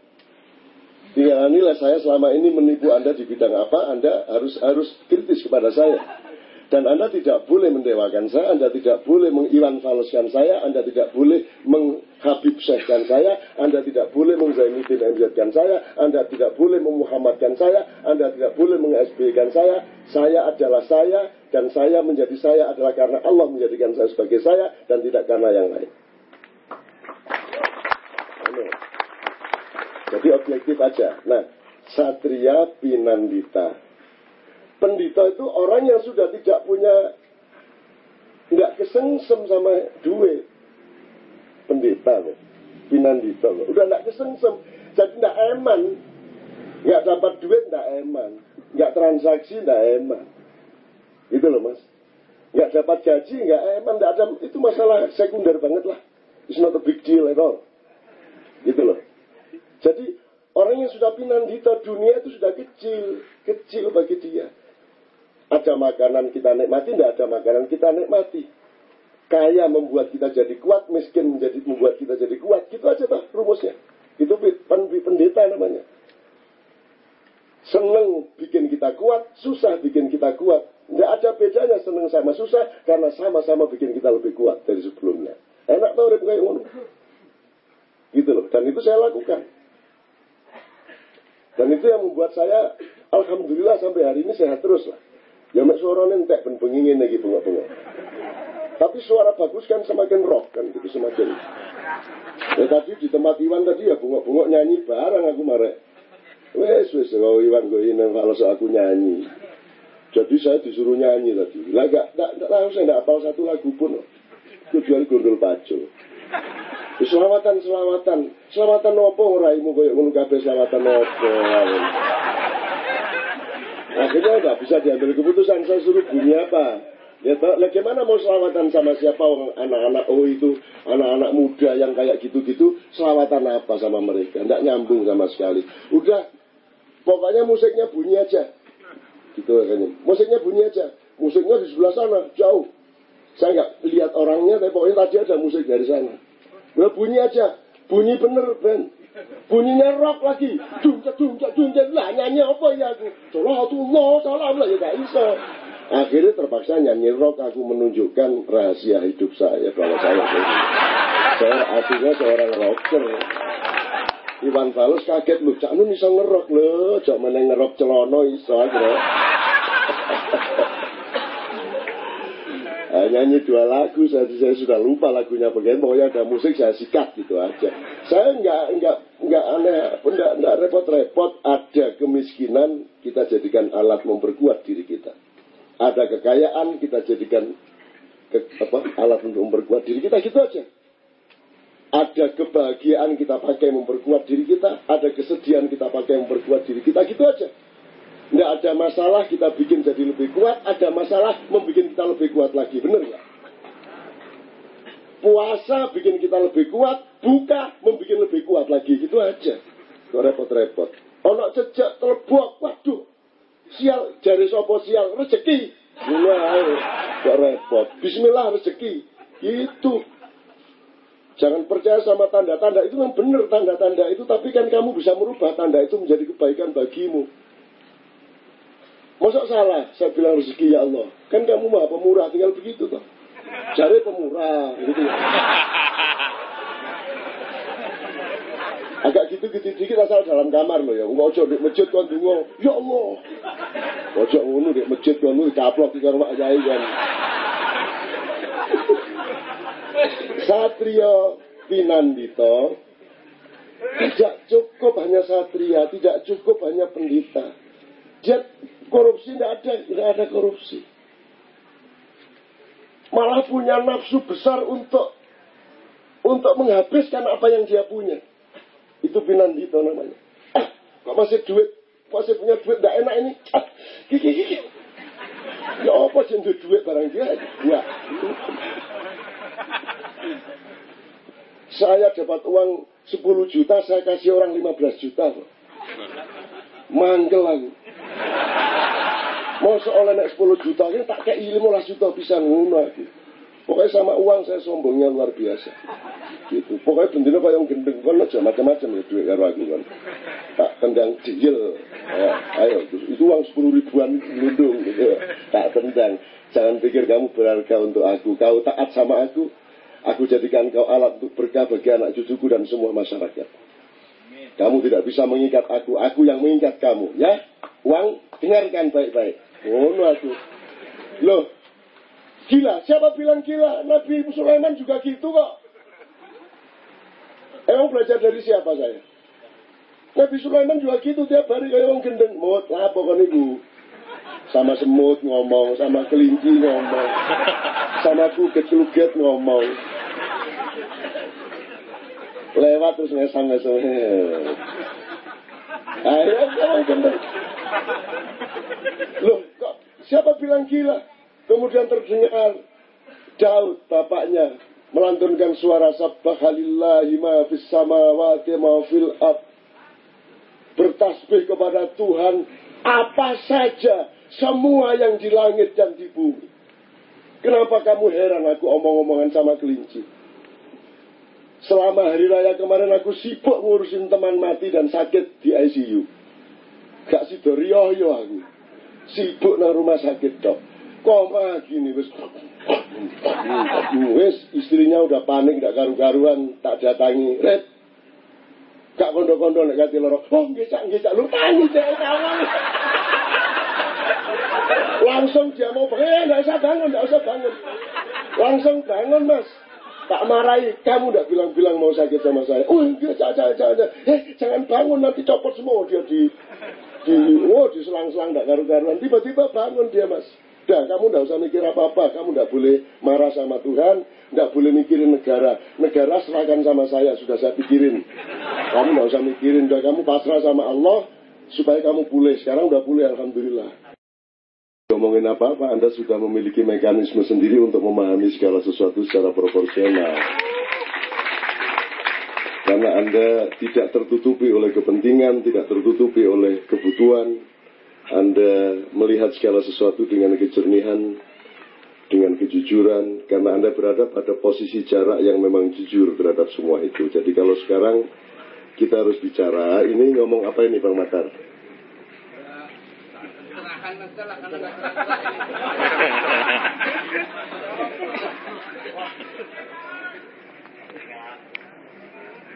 Tinggal nilai saya selama ini menipu Anda di bidang apa, Anda harus harus kritis kepada saya. Dan Anda tidak boleh mendewakan saya, Anda tidak boleh mengiwan faloskan saya, Anda tidak boleh menghabib syekhan saya, Anda tidak boleh mengzaimitin MZ-kan saya, Anda tidak boleh memuhammadkan saya, Anda tidak boleh meng kan saya. Saya adalah saya, dan saya menjadi saya adalah karena Allah menjadikan saya sebagai saya, dan tidak karena yang lain. Jadi objektif aja. Nah, Satria Pinandita. Pendita itu orang yang sudah tidak punya nggak kesengsem sama duit. Pendeta loh. Pinandita loh. Udah nggak kesengsem. Jadi nggak eman. Nggak dapat duit nggak eman. Nggak transaksi nggak eman. Gitu loh mas. Nggak dapat gaji nggak eman. Nggak ada, itu masalah sekunder banget lah. It's not a big deal at all. Gitu loh. Jadi orang yang sudah pinandita dunia itu sudah kecil, kecil bagi dia. Ada makanan kita nikmati, tidak ada makanan kita nikmati. Kaya membuat kita jadi kuat, miskin menjadi membuat kita jadi kuat. Gitu aja pak rumusnya. Itu pendeta namanya. Seneng bikin kita kuat, susah bikin kita kuat. Tidak ada bedanya seneng sama susah karena sama-sama bikin kita lebih kuat dari sebelumnya. Enak tau kayak ngono. Gitu loh. Dan itu saya lakukan. Dan itu yang membuat saya Alhamdulillah sampai hari ini sehat terus lah. Ya mek suara entek ben pengingin lagi bunga-bunga. Tapi suara bagus kan semakin rock kan gitu semakin. Ya tadi di tempat Iwan tadi ya bunga-bunga nyanyi bareng aku marek. Wes wes kalau Iwan gue ini kalau aku nyanyi. Jadi saya disuruh nyanyi tadi. Lah gak, gak, gak langsung gak apal satu lagu pun. Kecuali gondol paco. Selamatan, selamatan. Selamatan nopo raimu koyo ngono kabeh selamatan nopo. Akhirnya udah bisa diambil keputusan saya suruh bunyi apa. Ya bagaimana mau selamatan sama siapa orang anak-anak oh itu anak-anak muda yang kayak gitu-gitu selamatan apa sama mereka? Tidak nyambung sama sekali. Udah, pokoknya musiknya bunyi aja. Gitu kan. Musiknya bunyi aja. Musiknya di sebelah sana, jauh. Saya nggak lihat orangnya, tapi pokoknya tadi ada musik dari sana. Ya bunyi aja, bunyi bener Ben. Bunyinya rock lagi. Dungcet, dungcet, dungcet. Lah nyanyi apa ya aku? Salatullah, salam lah ya gak bisa. Akhirnya terpaksa nyanyi rock aku menunjukkan rahasia hidup saya kalau saya saya artinya seorang rocker. Iwan Fals kaget lu, cak nu bisa ngerok lho, cak mana ngerok celono iso aja. Nah, nyanyi dua lagu, saya, saya sudah lupa lagunya bagaimana, pokoknya ada musik saya sikat gitu aja. Saya nggak nggak nggak aneh, nggak nggak repot-repot. Ada kemiskinan kita jadikan alat memperkuat diri kita. Ada kekayaan kita jadikan ke, apa, alat untuk memperkuat diri kita gitu aja. Ada kebahagiaan kita pakai memperkuat diri kita, ada kesedihan kita pakai memperkuat diri kita gitu aja. Tidak ada masalah kita bikin jadi lebih kuat, ada masalah membuat kita lebih kuat lagi, bener nggak? Puasa bikin kita lebih kuat, buka membuat lebih kuat lagi, gitu aja. Kok repot-repot. Ono cecak telebok, waduh, sial, jari sopo sial, rezeki. Mulai, kok repot. Bismillah rezeki. Itu. Jangan percaya sama tanda-tanda itu memang benar tanda-tanda itu, tapi kan kamu bisa merubah tanda itu menjadi kebaikan bagimu. Masa salah saya bilang rezeki ya Allah. Kan kamu mah pemurah tinggal begitu toh. Cari pemurah gitu ya. Agak gitu gitu dikit asal dalam kamar loh ya. Ojo di masjid kan dungo. Ya Allah. Ojo ngono di masjid kan lu ditaplok di rumah saya kan. Satrio Pinandito tidak cukup hanya satria, tidak cukup hanya pendeta. Dia korupsi tidak ada, tidak ada korupsi. Malah punya nafsu besar untuk untuk menghabiskan apa yang dia punya. Itu Pinandito namanya. Ah, kok masih duit, masih punya duit, tidak enak ini. Ah, gigi, gigi. Ya apa sih duit barang dia? Ya. Saya dapat uang 10 juta, saya kasih orang 15 juta. Manggel aku. Mau seolah naik 10 juta, ini tak kayak 15 juta bisa ngono aku. Pokoknya sama uang saya sombongnya luar biasa. Gitu. Pokoknya bentuknya kayak yang gendeng kan aja macam-macam ya duit karo aku kan. Tak tendang dijel. Ya, ayo, itu uang 10 ribuan lundung gitu. Tak tendang. Jangan pikir kamu berharga untuk aku. Kau taat sama aku, Aku jadikan kau alat untuk berkah bagi anak cucuku dan semua masyarakat. Kamu tidak bisa mengikat aku, aku yang mengikat kamu. Ya, uang dengarkan baik-baik. Oh, no aku. Loh, gila. Siapa bilang gila? Nabi Sulaiman juga gitu kok. Emang belajar dari siapa saya? Nabi Sulaiman juga gitu tiap hari kayak orang gendeng. Mut, lah pokoknya ibu. Sama semut ngomong, sama kelinci ngomong, sama kuget-kuget ngomong. Lewat terus ngesang-ngesang. Ayo, ngomong gendeng. Loh, kok siapa bilang gila? Kemudian terdengar Daud, bapaknya, melantunkan suara sabbah halillahi ma fis samawati ma fil ab. Bertasbih kepada Tuhan apa saja semua yang di langit dan di bumi. Kenapa kamu heran aku omong-omongan sama kelinci? Selama hari raya kemarin aku sibuk ngurusin teman mati dan sakit di ICU. Gak sido riyo aku. Sibuk nang rumah sakit dok. Koma gini wis. Wis istrinya udah panik gak karu-karuan tak datangi. Red. Gak kondo-kondo nek kati loro. Oh nggih cak nggih cak lu tangi kawan. Langsung dia mau bangun, eh, nggak usah bangun, nggak usah bangun. Langsung bangun mas. Tak marahi, kamu udah bilang-bilang mau sakit sama saya. Oh iya, jangan, jangan, jangan. Eh, jangan bangun, nanti copot semua dia di, di, oh, di selang-selang, gak karu-karuan. Tiba-tiba bangun dia mas. Dah, kamu nggak usah mikir apa-apa. Kamu nggak boleh marah sama Tuhan, nggak boleh mikirin negara. Negara serahkan sama saya, sudah saya pikirin. Kamu nggak usah mikirin, udah kamu pasrah sama Allah supaya kamu pulih. Sekarang udah pulih, alhamdulillah. Ngomongin apa-apa, Anda sudah memiliki mekanisme sendiri untuk memahami segala sesuatu secara proporsional. Karena Anda tidak tertutupi oleh kepentingan, tidak tertutupi oleh kebutuhan. Anda melihat segala sesuatu dengan kejernihan, dengan kejujuran, karena Anda berada pada posisi jarak yang memang jujur terhadap semua itu. Jadi kalau sekarang kita harus bicara. Ini ngomong apa ini Bang Matar?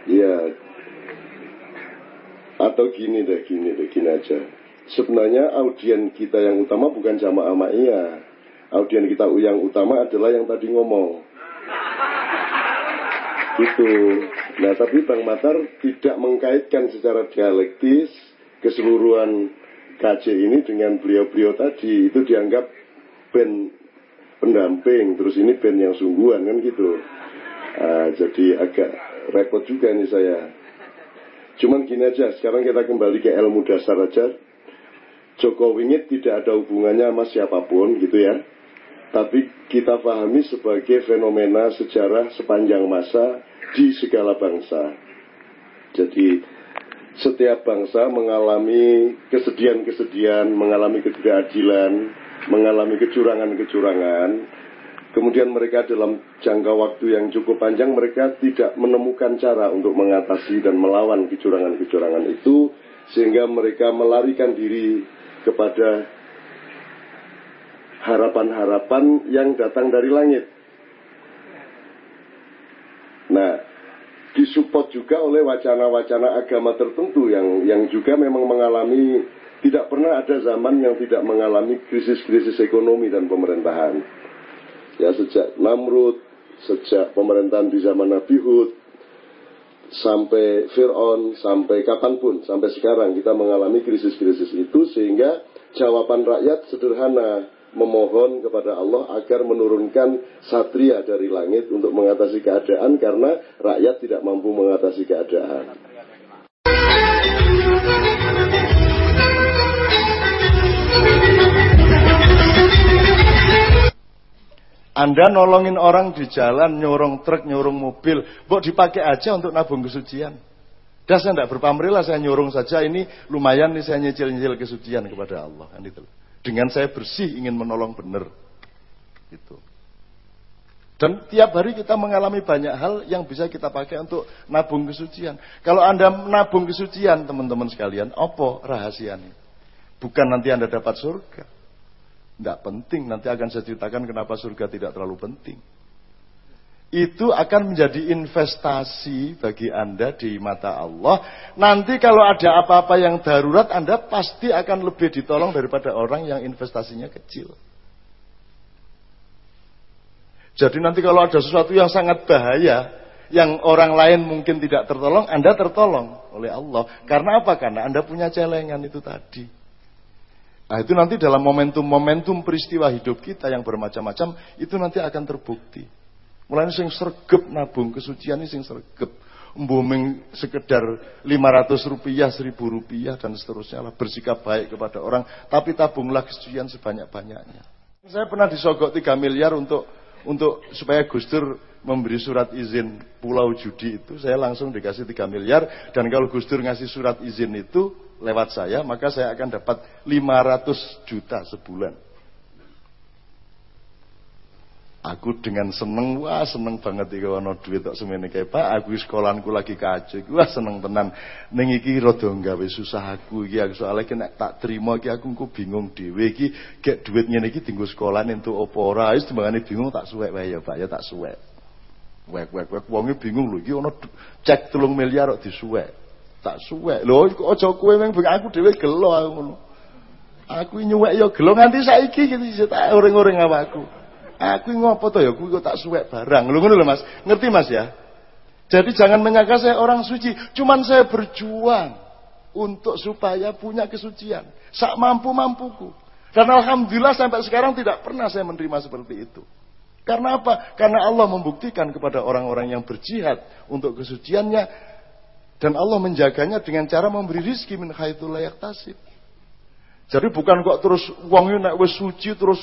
Iya. Atau gini deh, gini deh, gini aja. Sebenarnya audien kita yang utama bukan jamaah ma'iyah. Audien kita yang utama adalah yang tadi ngomong. Gitu. Nah, tapi Bang Matar tidak mengkaitkan secara dialektis keseluruhan KJ ini dengan beliau-beliau tadi. Itu dianggap band pendamping, terus ini band yang sungguhan kan gitu. Uh, jadi agak repot juga nih saya. Cuman gini aja, sekarang kita kembali ke ilmu dasar aja. Jokowi ini tidak ada hubungannya sama siapa pun gitu ya. Tapi kita pahami sebagai fenomena sejarah sepanjang masa di segala bangsa. Jadi setiap bangsa mengalami kesedihan-kesedihan, mengalami ketidakadilan, mengalami kecurangan-kecurangan, kemudian mereka dalam jangka waktu yang cukup panjang mereka tidak menemukan cara untuk mengatasi dan melawan kecurangan-kecurangan itu sehingga mereka melarikan diri kepada harapan-harapan yang datang dari langit. Nah, disupport juga oleh wacana-wacana agama tertentu yang yang juga memang mengalami tidak pernah ada zaman yang tidak mengalami krisis-krisis ekonomi dan pemerintahan. Ya sejak Namrud, sejak pemerintahan di zaman Nabi Hud, sampai Fir'aun, sampai kapan pun, sampai sekarang kita mengalami krisis-krisis itu sehingga jawaban rakyat sederhana memohon kepada Allah agar menurunkan satria dari langit untuk mengatasi keadaan karena rakyat tidak mampu mengatasi keadaan. Anda nolongin orang di jalan, nyorong truk, nyorong mobil, buat dipakai aja untuk nabung kesucian. Dan saya tidak berpamrih saya nyorong saja ini lumayan nih saya nyicil-nyicil kesucian kepada Allah. Kan itu. Dengan saya bersih ingin menolong benar. Itu. Dan tiap hari kita mengalami banyak hal yang bisa kita pakai untuk nabung kesucian. Kalau Anda nabung kesucian, teman-teman sekalian, apa rahasianya? Bukan nanti Anda dapat surga. Tidak penting, nanti akan saya ceritakan kenapa surga tidak terlalu penting. Itu akan menjadi investasi bagi Anda di mata Allah. Nanti kalau ada apa-apa yang darurat, Anda pasti akan lebih ditolong daripada orang yang investasinya kecil. Jadi nanti kalau ada sesuatu yang sangat bahaya, yang orang lain mungkin tidak tertolong, Anda tertolong oleh Allah. Karena apa? Karena Anda punya celengan itu tadi. Nah itu nanti dalam momentum-momentum peristiwa hidup kita yang bermacam-macam itu nanti akan terbukti. Mulai sing sergep nabung kesucian ini sing sergep. Booming sekedar 500 rupiah, 1000 rupiah dan seterusnya lah. Bersikap baik kepada orang. Tapi tabunglah kesucian sebanyak-banyaknya. Saya pernah disogok 3 miliar untuk untuk supaya Gus Dur memberi surat izin pulau judi itu saya langsung dikasih 3 miliar dan kalau Gus Dur ngasih surat izin itu lewat saya, maka saya akan dapat 500 juta sebulan. Aku dengan seneng, wah seneng banget iki ana duit tok semene kae Pak. Aku sekolahanku lagi kacau, wah seneng tenan. Ning iki rada gawe susah aku iki aku soalnya kena tak terima iki aku engko bingung dhewe iki gek duit ngene iki dienggo sekolah entuk apa ora. Wis timbangane bingung tak suwek wae ya Pak, ya tak suwek. Wek wek wek wonge bingung lho iki ana cek 3 miliar kok disuwek tak suwek. Lho aja kowe mung aku dhewe gelo aku ngono. Aku nyuwek ya gelo nganti saiki gitu tak orang-orang awakku. Aku ngopo to ya kuwi kok tak suwek barang. Lho ngono lho Mas. Ngerti Mas ya? Jadi jangan menyangka saya orang suci, cuman saya berjuang untuk supaya punya kesucian. Sak mampu-mampuku. Dan Alhamdulillah sampai sekarang tidak pernah saya menerima seperti itu. Karena apa? Karena Allah membuktikan kepada orang-orang yang berjihad untuk kesuciannya dan Allah menjaganya dengan cara memberi rizki min haitsu layak tasib. Jadi bukan kok terus wong nek wis suci terus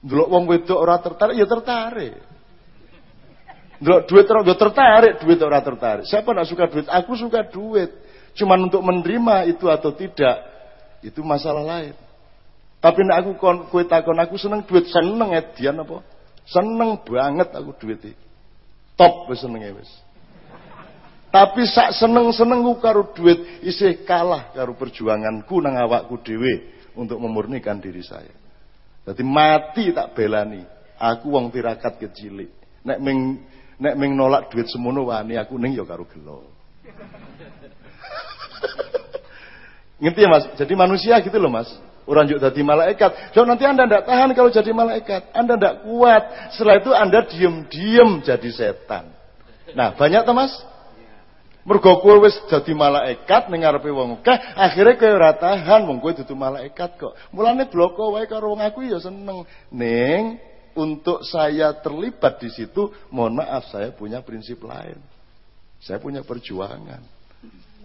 ndelok wong wedok ora tertarik ya tertarik. Ndelok duit ora ya tertarik, duit ora tertarik. Siapa nak suka duit? Aku suka duit. Cuman untuk menerima itu atau tidak itu masalah lain. Tapi nek aku kon kowe takon aku seneng duit, seneng edian apa? Seneng banget aku duit iki. Top wis senenge wis. Tapi sak seneng-senengku karo duit isih kalah karo perjuanganku nang awakku dhewe untuk memurnikan diri saya. Jadi mati tak belani. Aku wong tirakat kecilik. Nek ming nek ming nolak duit semono wani aku ning ya karo gelo. Ngerti ya Mas? Jadi manusia gitu loh Mas. Orang juga jadi malaikat. So nanti Anda tidak tahan kalau jadi malaikat. Anda tidak kuat. Setelah itu Anda diem-diem jadi setan. Nah, banyak tuh Mas? Mergo kowe wis dadi malaikat ning ngarepe wong akeh, akhire kowe ora tahan wong kowe dudu malaikat kok. Mulane bloko wae karo wong aku ya seneng. Ning untuk saya terlibat di situ, mohon maaf saya punya prinsip lain. Saya punya perjuangan.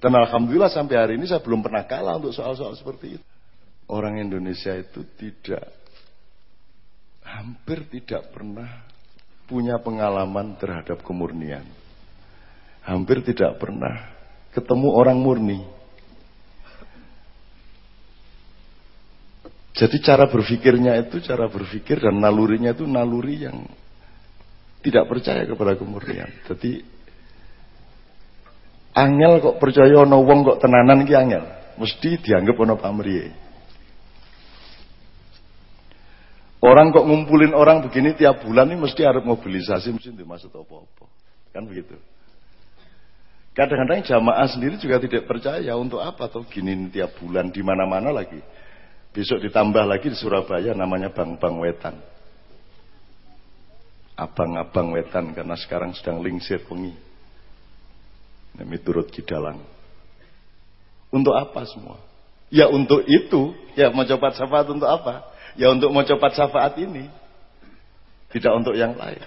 Dan alhamdulillah sampai hari ini saya belum pernah kalah untuk soal-soal seperti itu. Orang Indonesia itu tidak hampir tidak pernah punya pengalaman terhadap kemurnian hampir tidak pernah ketemu orang murni. Jadi cara berpikirnya itu cara berpikir dan nalurinya itu naluri yang tidak percaya kepada kemurnian. Jadi angel kok percaya ono wong kok tenanan ki angel, mesti dianggap ono pamrih. Orang kok ngumpulin orang begini tiap bulan ini mesti harus mobilisasi mesti dimaksud apa-apa. Kan begitu. Kadang-kadang jamaah sendiri juga tidak percaya untuk apa tuh gini tiap bulan di mana-mana lagi. Besok ditambah lagi di Surabaya namanya Bang-Bang Wetan. Abang-abang wetan karena sekarang sedang lingsir pengi. Ini turut Kidalang. Untuk apa semua? Ya untuk itu, ya mau coba syafaat untuk apa? Ya untuk mau coba syafaat ini. Tidak untuk yang lain.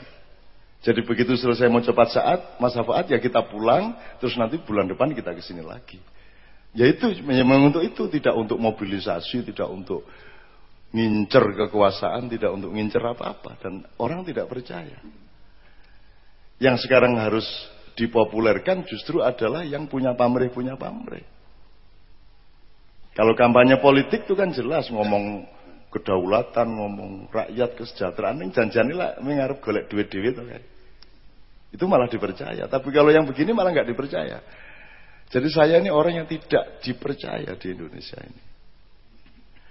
Jadi begitu selesai mau cepat saat, masa faat ya kita pulang, terus nanti bulan depan kita ke sini lagi. Ya itu memang untuk itu, tidak untuk mobilisasi, tidak untuk ngincer kekuasaan, tidak untuk ngincer apa-apa. Dan orang tidak percaya. Yang sekarang harus dipopulerkan justru adalah yang punya pamrih, punya pamrih. Kalau kampanye politik itu kan jelas ngomong kedaulatan, ngomong rakyat kesejahteraan, ini janjani lah mengarep golek duit duit kan. Itu malah dipercaya. Tapi kalau yang begini malah nggak dipercaya. Jadi saya ini orang yang tidak dipercaya di Indonesia ini.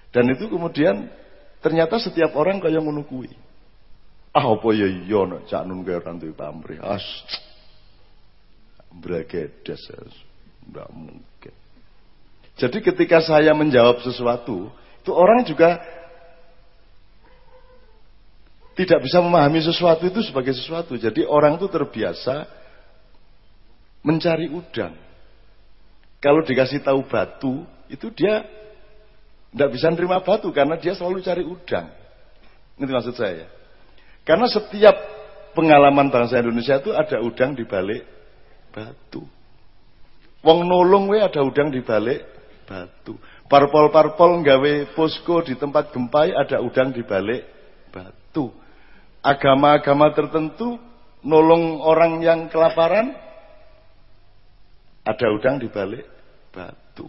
Dan itu kemudian ternyata setiap orang kayak menukui. Ah apa ya iya no cak nun kaya orang tuh pamrih. As bragedes enggak mungkin. Jadi ketika saya menjawab sesuatu, itu orang juga tidak bisa memahami sesuatu itu sebagai sesuatu. Jadi orang itu terbiasa mencari udang. Kalau dikasih tahu batu, itu dia tidak bisa nerima batu karena dia selalu cari udang. Ini maksud saya. Karena setiap pengalaman bangsa Indonesia itu ada udang di balik batu. Wong nolong we ada udang di balik batu. Parpol-parpol nggawe posko di tempat gempai ada udang di balik batu agama-agama tertentu nolong orang yang kelaparan ada udang di balik batu.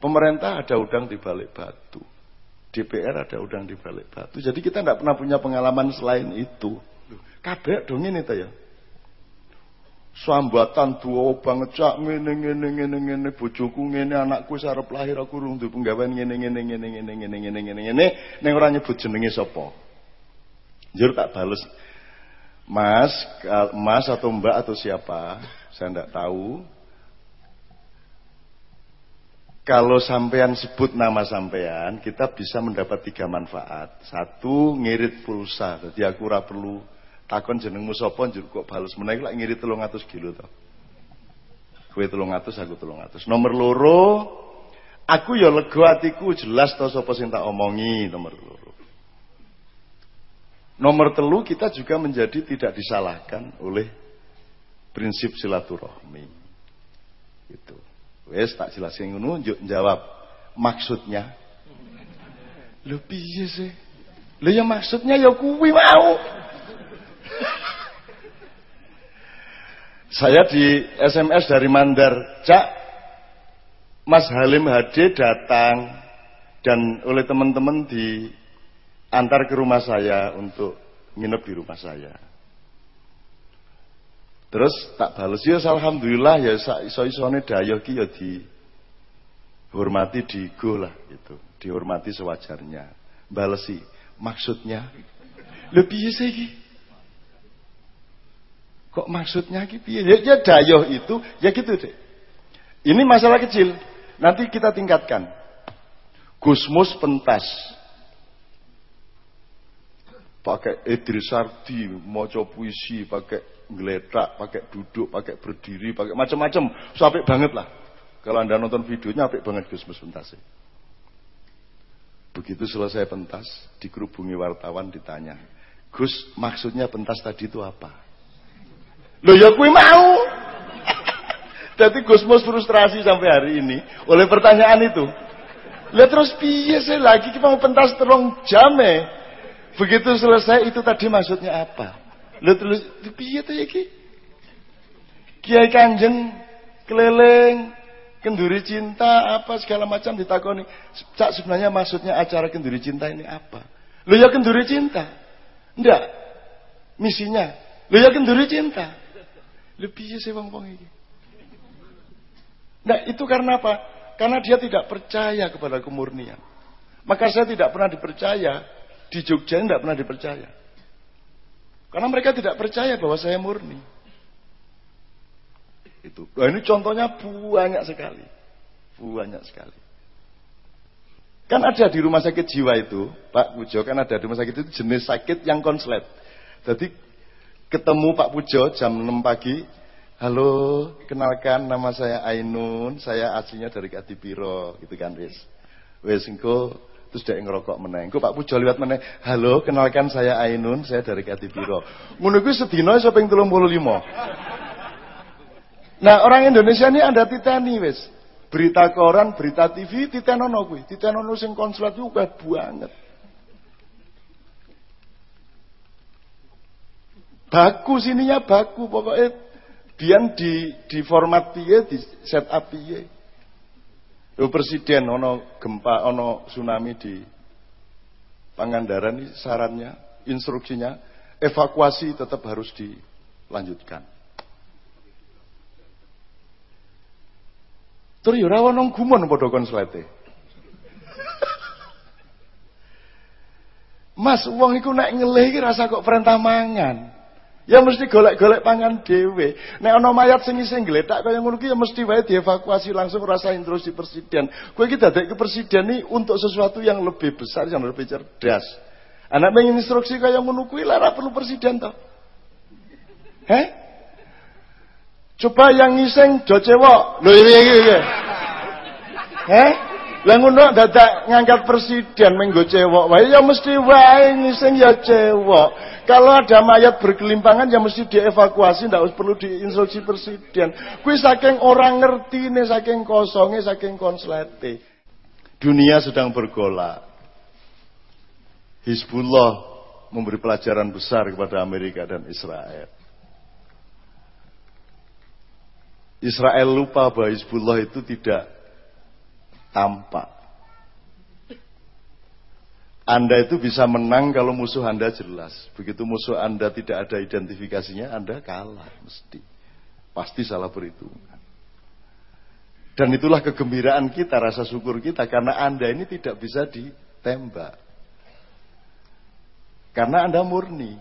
Pemerintah ada udang di balik batu. DPR ada udang di balik batu. Jadi kita tidak pernah punya pengalaman selain itu. Kabeh dong ini ya. Sambatan dua banget cak ngene ngene ngene ngene bojoku ngene anakku sarap lahir aku rung duwe penggawean ngene ngene ngene ngene ngene ngene ngene ning ora nyebut jenenge sapa. Jujur tak balas. Mas, mas atau mbak atau siapa, saya tidak tahu. Kalau sampean sebut nama sampean, kita bisa mendapat tiga manfaat. Satu, ngirit pulsa. Jadi aku ora perlu takon jenengmu sapa njur kok bales menaik lak ngirit 300 kilo to. Kowe 300 aku 300. Nomor loro, aku ya lega atiku jelas to sapa sing tak omongi nomor loro. Nomor telu kita juga menjadi tidak disalahkan oleh prinsip silaturahmi. Itu. Wes tak jelasin ngono jawab maksudnya. Lho piye sih? Lho ya maksudnya ya kuwi mau. Saya di SMS dari Mandar, Cak, Mas Halim Hadi datang dan oleh teman-teman di antar ke rumah saya untuk nginep di rumah saya. Terus tak bales ya alhamdulillah ya iso-isone dayoh ki ya di hormati digo lah gitu. Dihormati sewajarnya. Balesi. Maksudnya lebih sih Kok maksudnya gitu ya? Ya itu ya gitu deh. Ini masalah kecil. Nanti kita tingkatkan. Gusmus pentas. Pakai Idris Sardi, mau puisi, pakai ngeletak, pakai duduk, pakai berdiri, pakai macam-macam. Sampai banget lah. Kalau anda nonton videonya, apik banget Gusmus pentas. Begitu selesai pentas, dikerubungi wartawan ditanya, Gus, maksudnya pentas tadi itu apa? Loh ya kui mau. Jadi Gusmus frustrasi sampai hari ini oleh pertanyaan itu. Lihat terus piye lagi kita mau pentas terong jame. Begitu selesai itu tadi maksudnya apa? Lihat terus piye tuh ya ki? Kiai Kanjeng keliling kenduri cinta apa segala macam ditakoni. Cak sebenarnya maksudnya acara kenduri cinta ini apa? Lo ya kenduri cinta. Enggak. Misinya. Lo ya kenduri cinta. Lebih sih wong wong ini. Nah itu karena apa? Karena dia tidak percaya kepada kemurnian. Maka saya tidak pernah dipercaya di Jogja tidak pernah dipercaya. Karena mereka tidak percaya bahwa saya murni. Itu. Nah, ini contohnya banyak sekali. Banyak sekali. Kan ada di rumah sakit jiwa itu, Pak Pujo, kan ada di rumah sakit itu jenis sakit yang konslet. Jadi ketemu Pak Pujo jam 6 pagi. Halo, kenalkan nama saya Ainun, saya aslinya dari Kadipiro, gitu kan, Wis. Wis engko terus dia ngerokok meneng. Engko Pak Pujo liwat meneng. Halo, kenalkan saya Ainun, saya dari Kadipiro. Ngono kuwi sedina iso ping 35. Nah, orang Indonesia ini ada titani wis. Berita koran, berita TV titenono kuwi. Titenono sing konsulat juga banget. Baku sininya baku pokoknya biar di di format piye di set up piye. Lho presiden ono gempa ono tsunami di Pangandaran ini sarannya instruksinya evakuasi tetap harus dilanjutkan. Terus ya ora ono. Mas, uang iku nek ngelih rasa kok perintah mangan. Ya mesti golek-golek pangan dhewe. Nek ana mayat sing isih gletak kaya ngono ya mesti wae dievakuasi langsung rasa instruksi presiden. Kowe iki dadekke presiden ini untuk sesuatu yang lebih besar, yang lebih cerdas. Anak pengen instruksi kaya ngono kuwi lara perlu presiden toh. Heh? Coba yang ngising do cewek. Lho iki iki. Heh? Lah ngono dadak ngangkat presiden menggo cewek wae ya mesti wae ngising ya cewek. Kalau ada mayat berkelimpangan ya mesti dievakuasi, tidak perlu diinstruksi presiden. Kui saking orang ngerti nih, saking kosongnya, saking konslete. Dunia sedang bergolak. Hizbullah memberi pelajaran besar kepada Amerika dan Israel. Israel lupa bahwa Hizbullah itu tidak tampak. Anda itu bisa menang kalau musuh Anda jelas. Begitu musuh Anda tidak ada identifikasinya, Anda kalah mesti. Pasti salah berhitungan. Dan itulah kegembiraan kita, rasa syukur kita karena Anda ini tidak bisa ditembak. Karena Anda murni.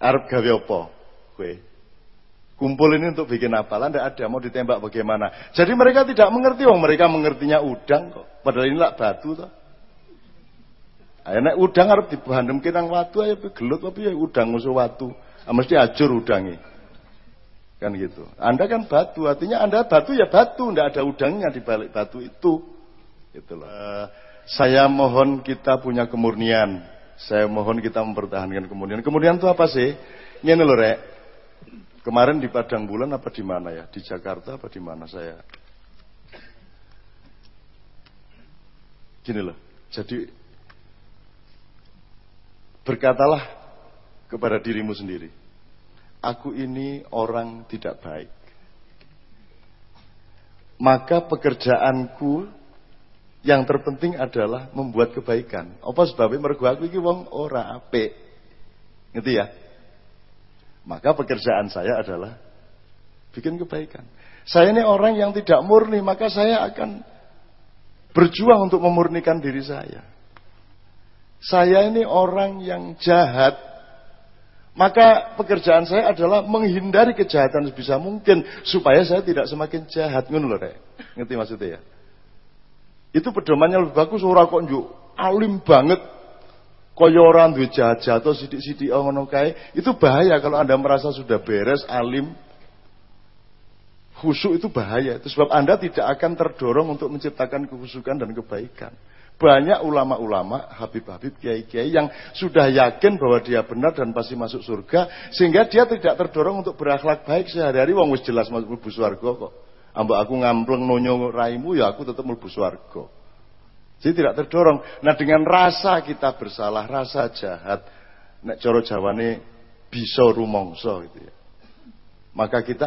Arab gawe apa? Kue. Kumpul ini untuk bikin apa? Anda ada mau ditembak bagaimana? Jadi mereka tidak mengerti, oh mereka mengertinya udang kok. Padahal ini lah batu toh. Nek udang arep dibandemke nang watu ayo gelut tapi ya udang musuh watu. Ah, mesti ajur udangi. Kan gitu. Anda kan batu, artinya Anda batu ya batu, ndak ada udangnya di balik batu itu. Gitu. Uh, saya mohon kita punya kemurnian. Saya mohon kita mempertahankan kemurnian. Kemurnian itu apa sih? Ini loh, Rek. Kemarin di Padang Bulan apa di mana ya? Di Jakarta apa di mana saya? Gini loh. Jadi Berkatalah kepada dirimu sendiri, aku ini orang tidak baik. Maka pekerjaanku yang terpenting adalah membuat kebaikan. Apa sebabnya mergo aku iki wong ora apik. Ngerti ya? Maka pekerjaan saya adalah bikin kebaikan. Saya ini orang yang tidak murni, maka saya akan berjuang untuk memurnikan diri saya. Saya ini orang yang jahat, maka pekerjaan saya adalah menghindari kejahatan sebisa mungkin supaya saya tidak semakin jahat. Ngono lho, Rek. Ngerti maksudnya ya? Itu pedomannya lebih bagus ora kok njuk alim banget kaya ora duwe jahat-jahat atau sidik-sidik ngono kae. Itu bahaya kalau Anda merasa sudah beres alim khusyuk itu bahaya. Itu sebab Anda tidak akan terdorong untuk menciptakan kehusukan dan kebaikan. Banyak ulama-ulama, habib-habib, kiai-kiai yang sudah yakin bahwa dia benar dan pasti masuk surga, sehingga dia tidak terdorong untuk berakhlak baik sehari-hari. Wong wis jelas masuk mlebu kok. Ambak aku ngampleng nonyo raimu ya aku tetap mlebu swarga. Jadi tidak terdorong. Nah dengan rasa kita bersalah, rasa jahat, nek coro jawane bisa rumongso gitu ya. Maka kita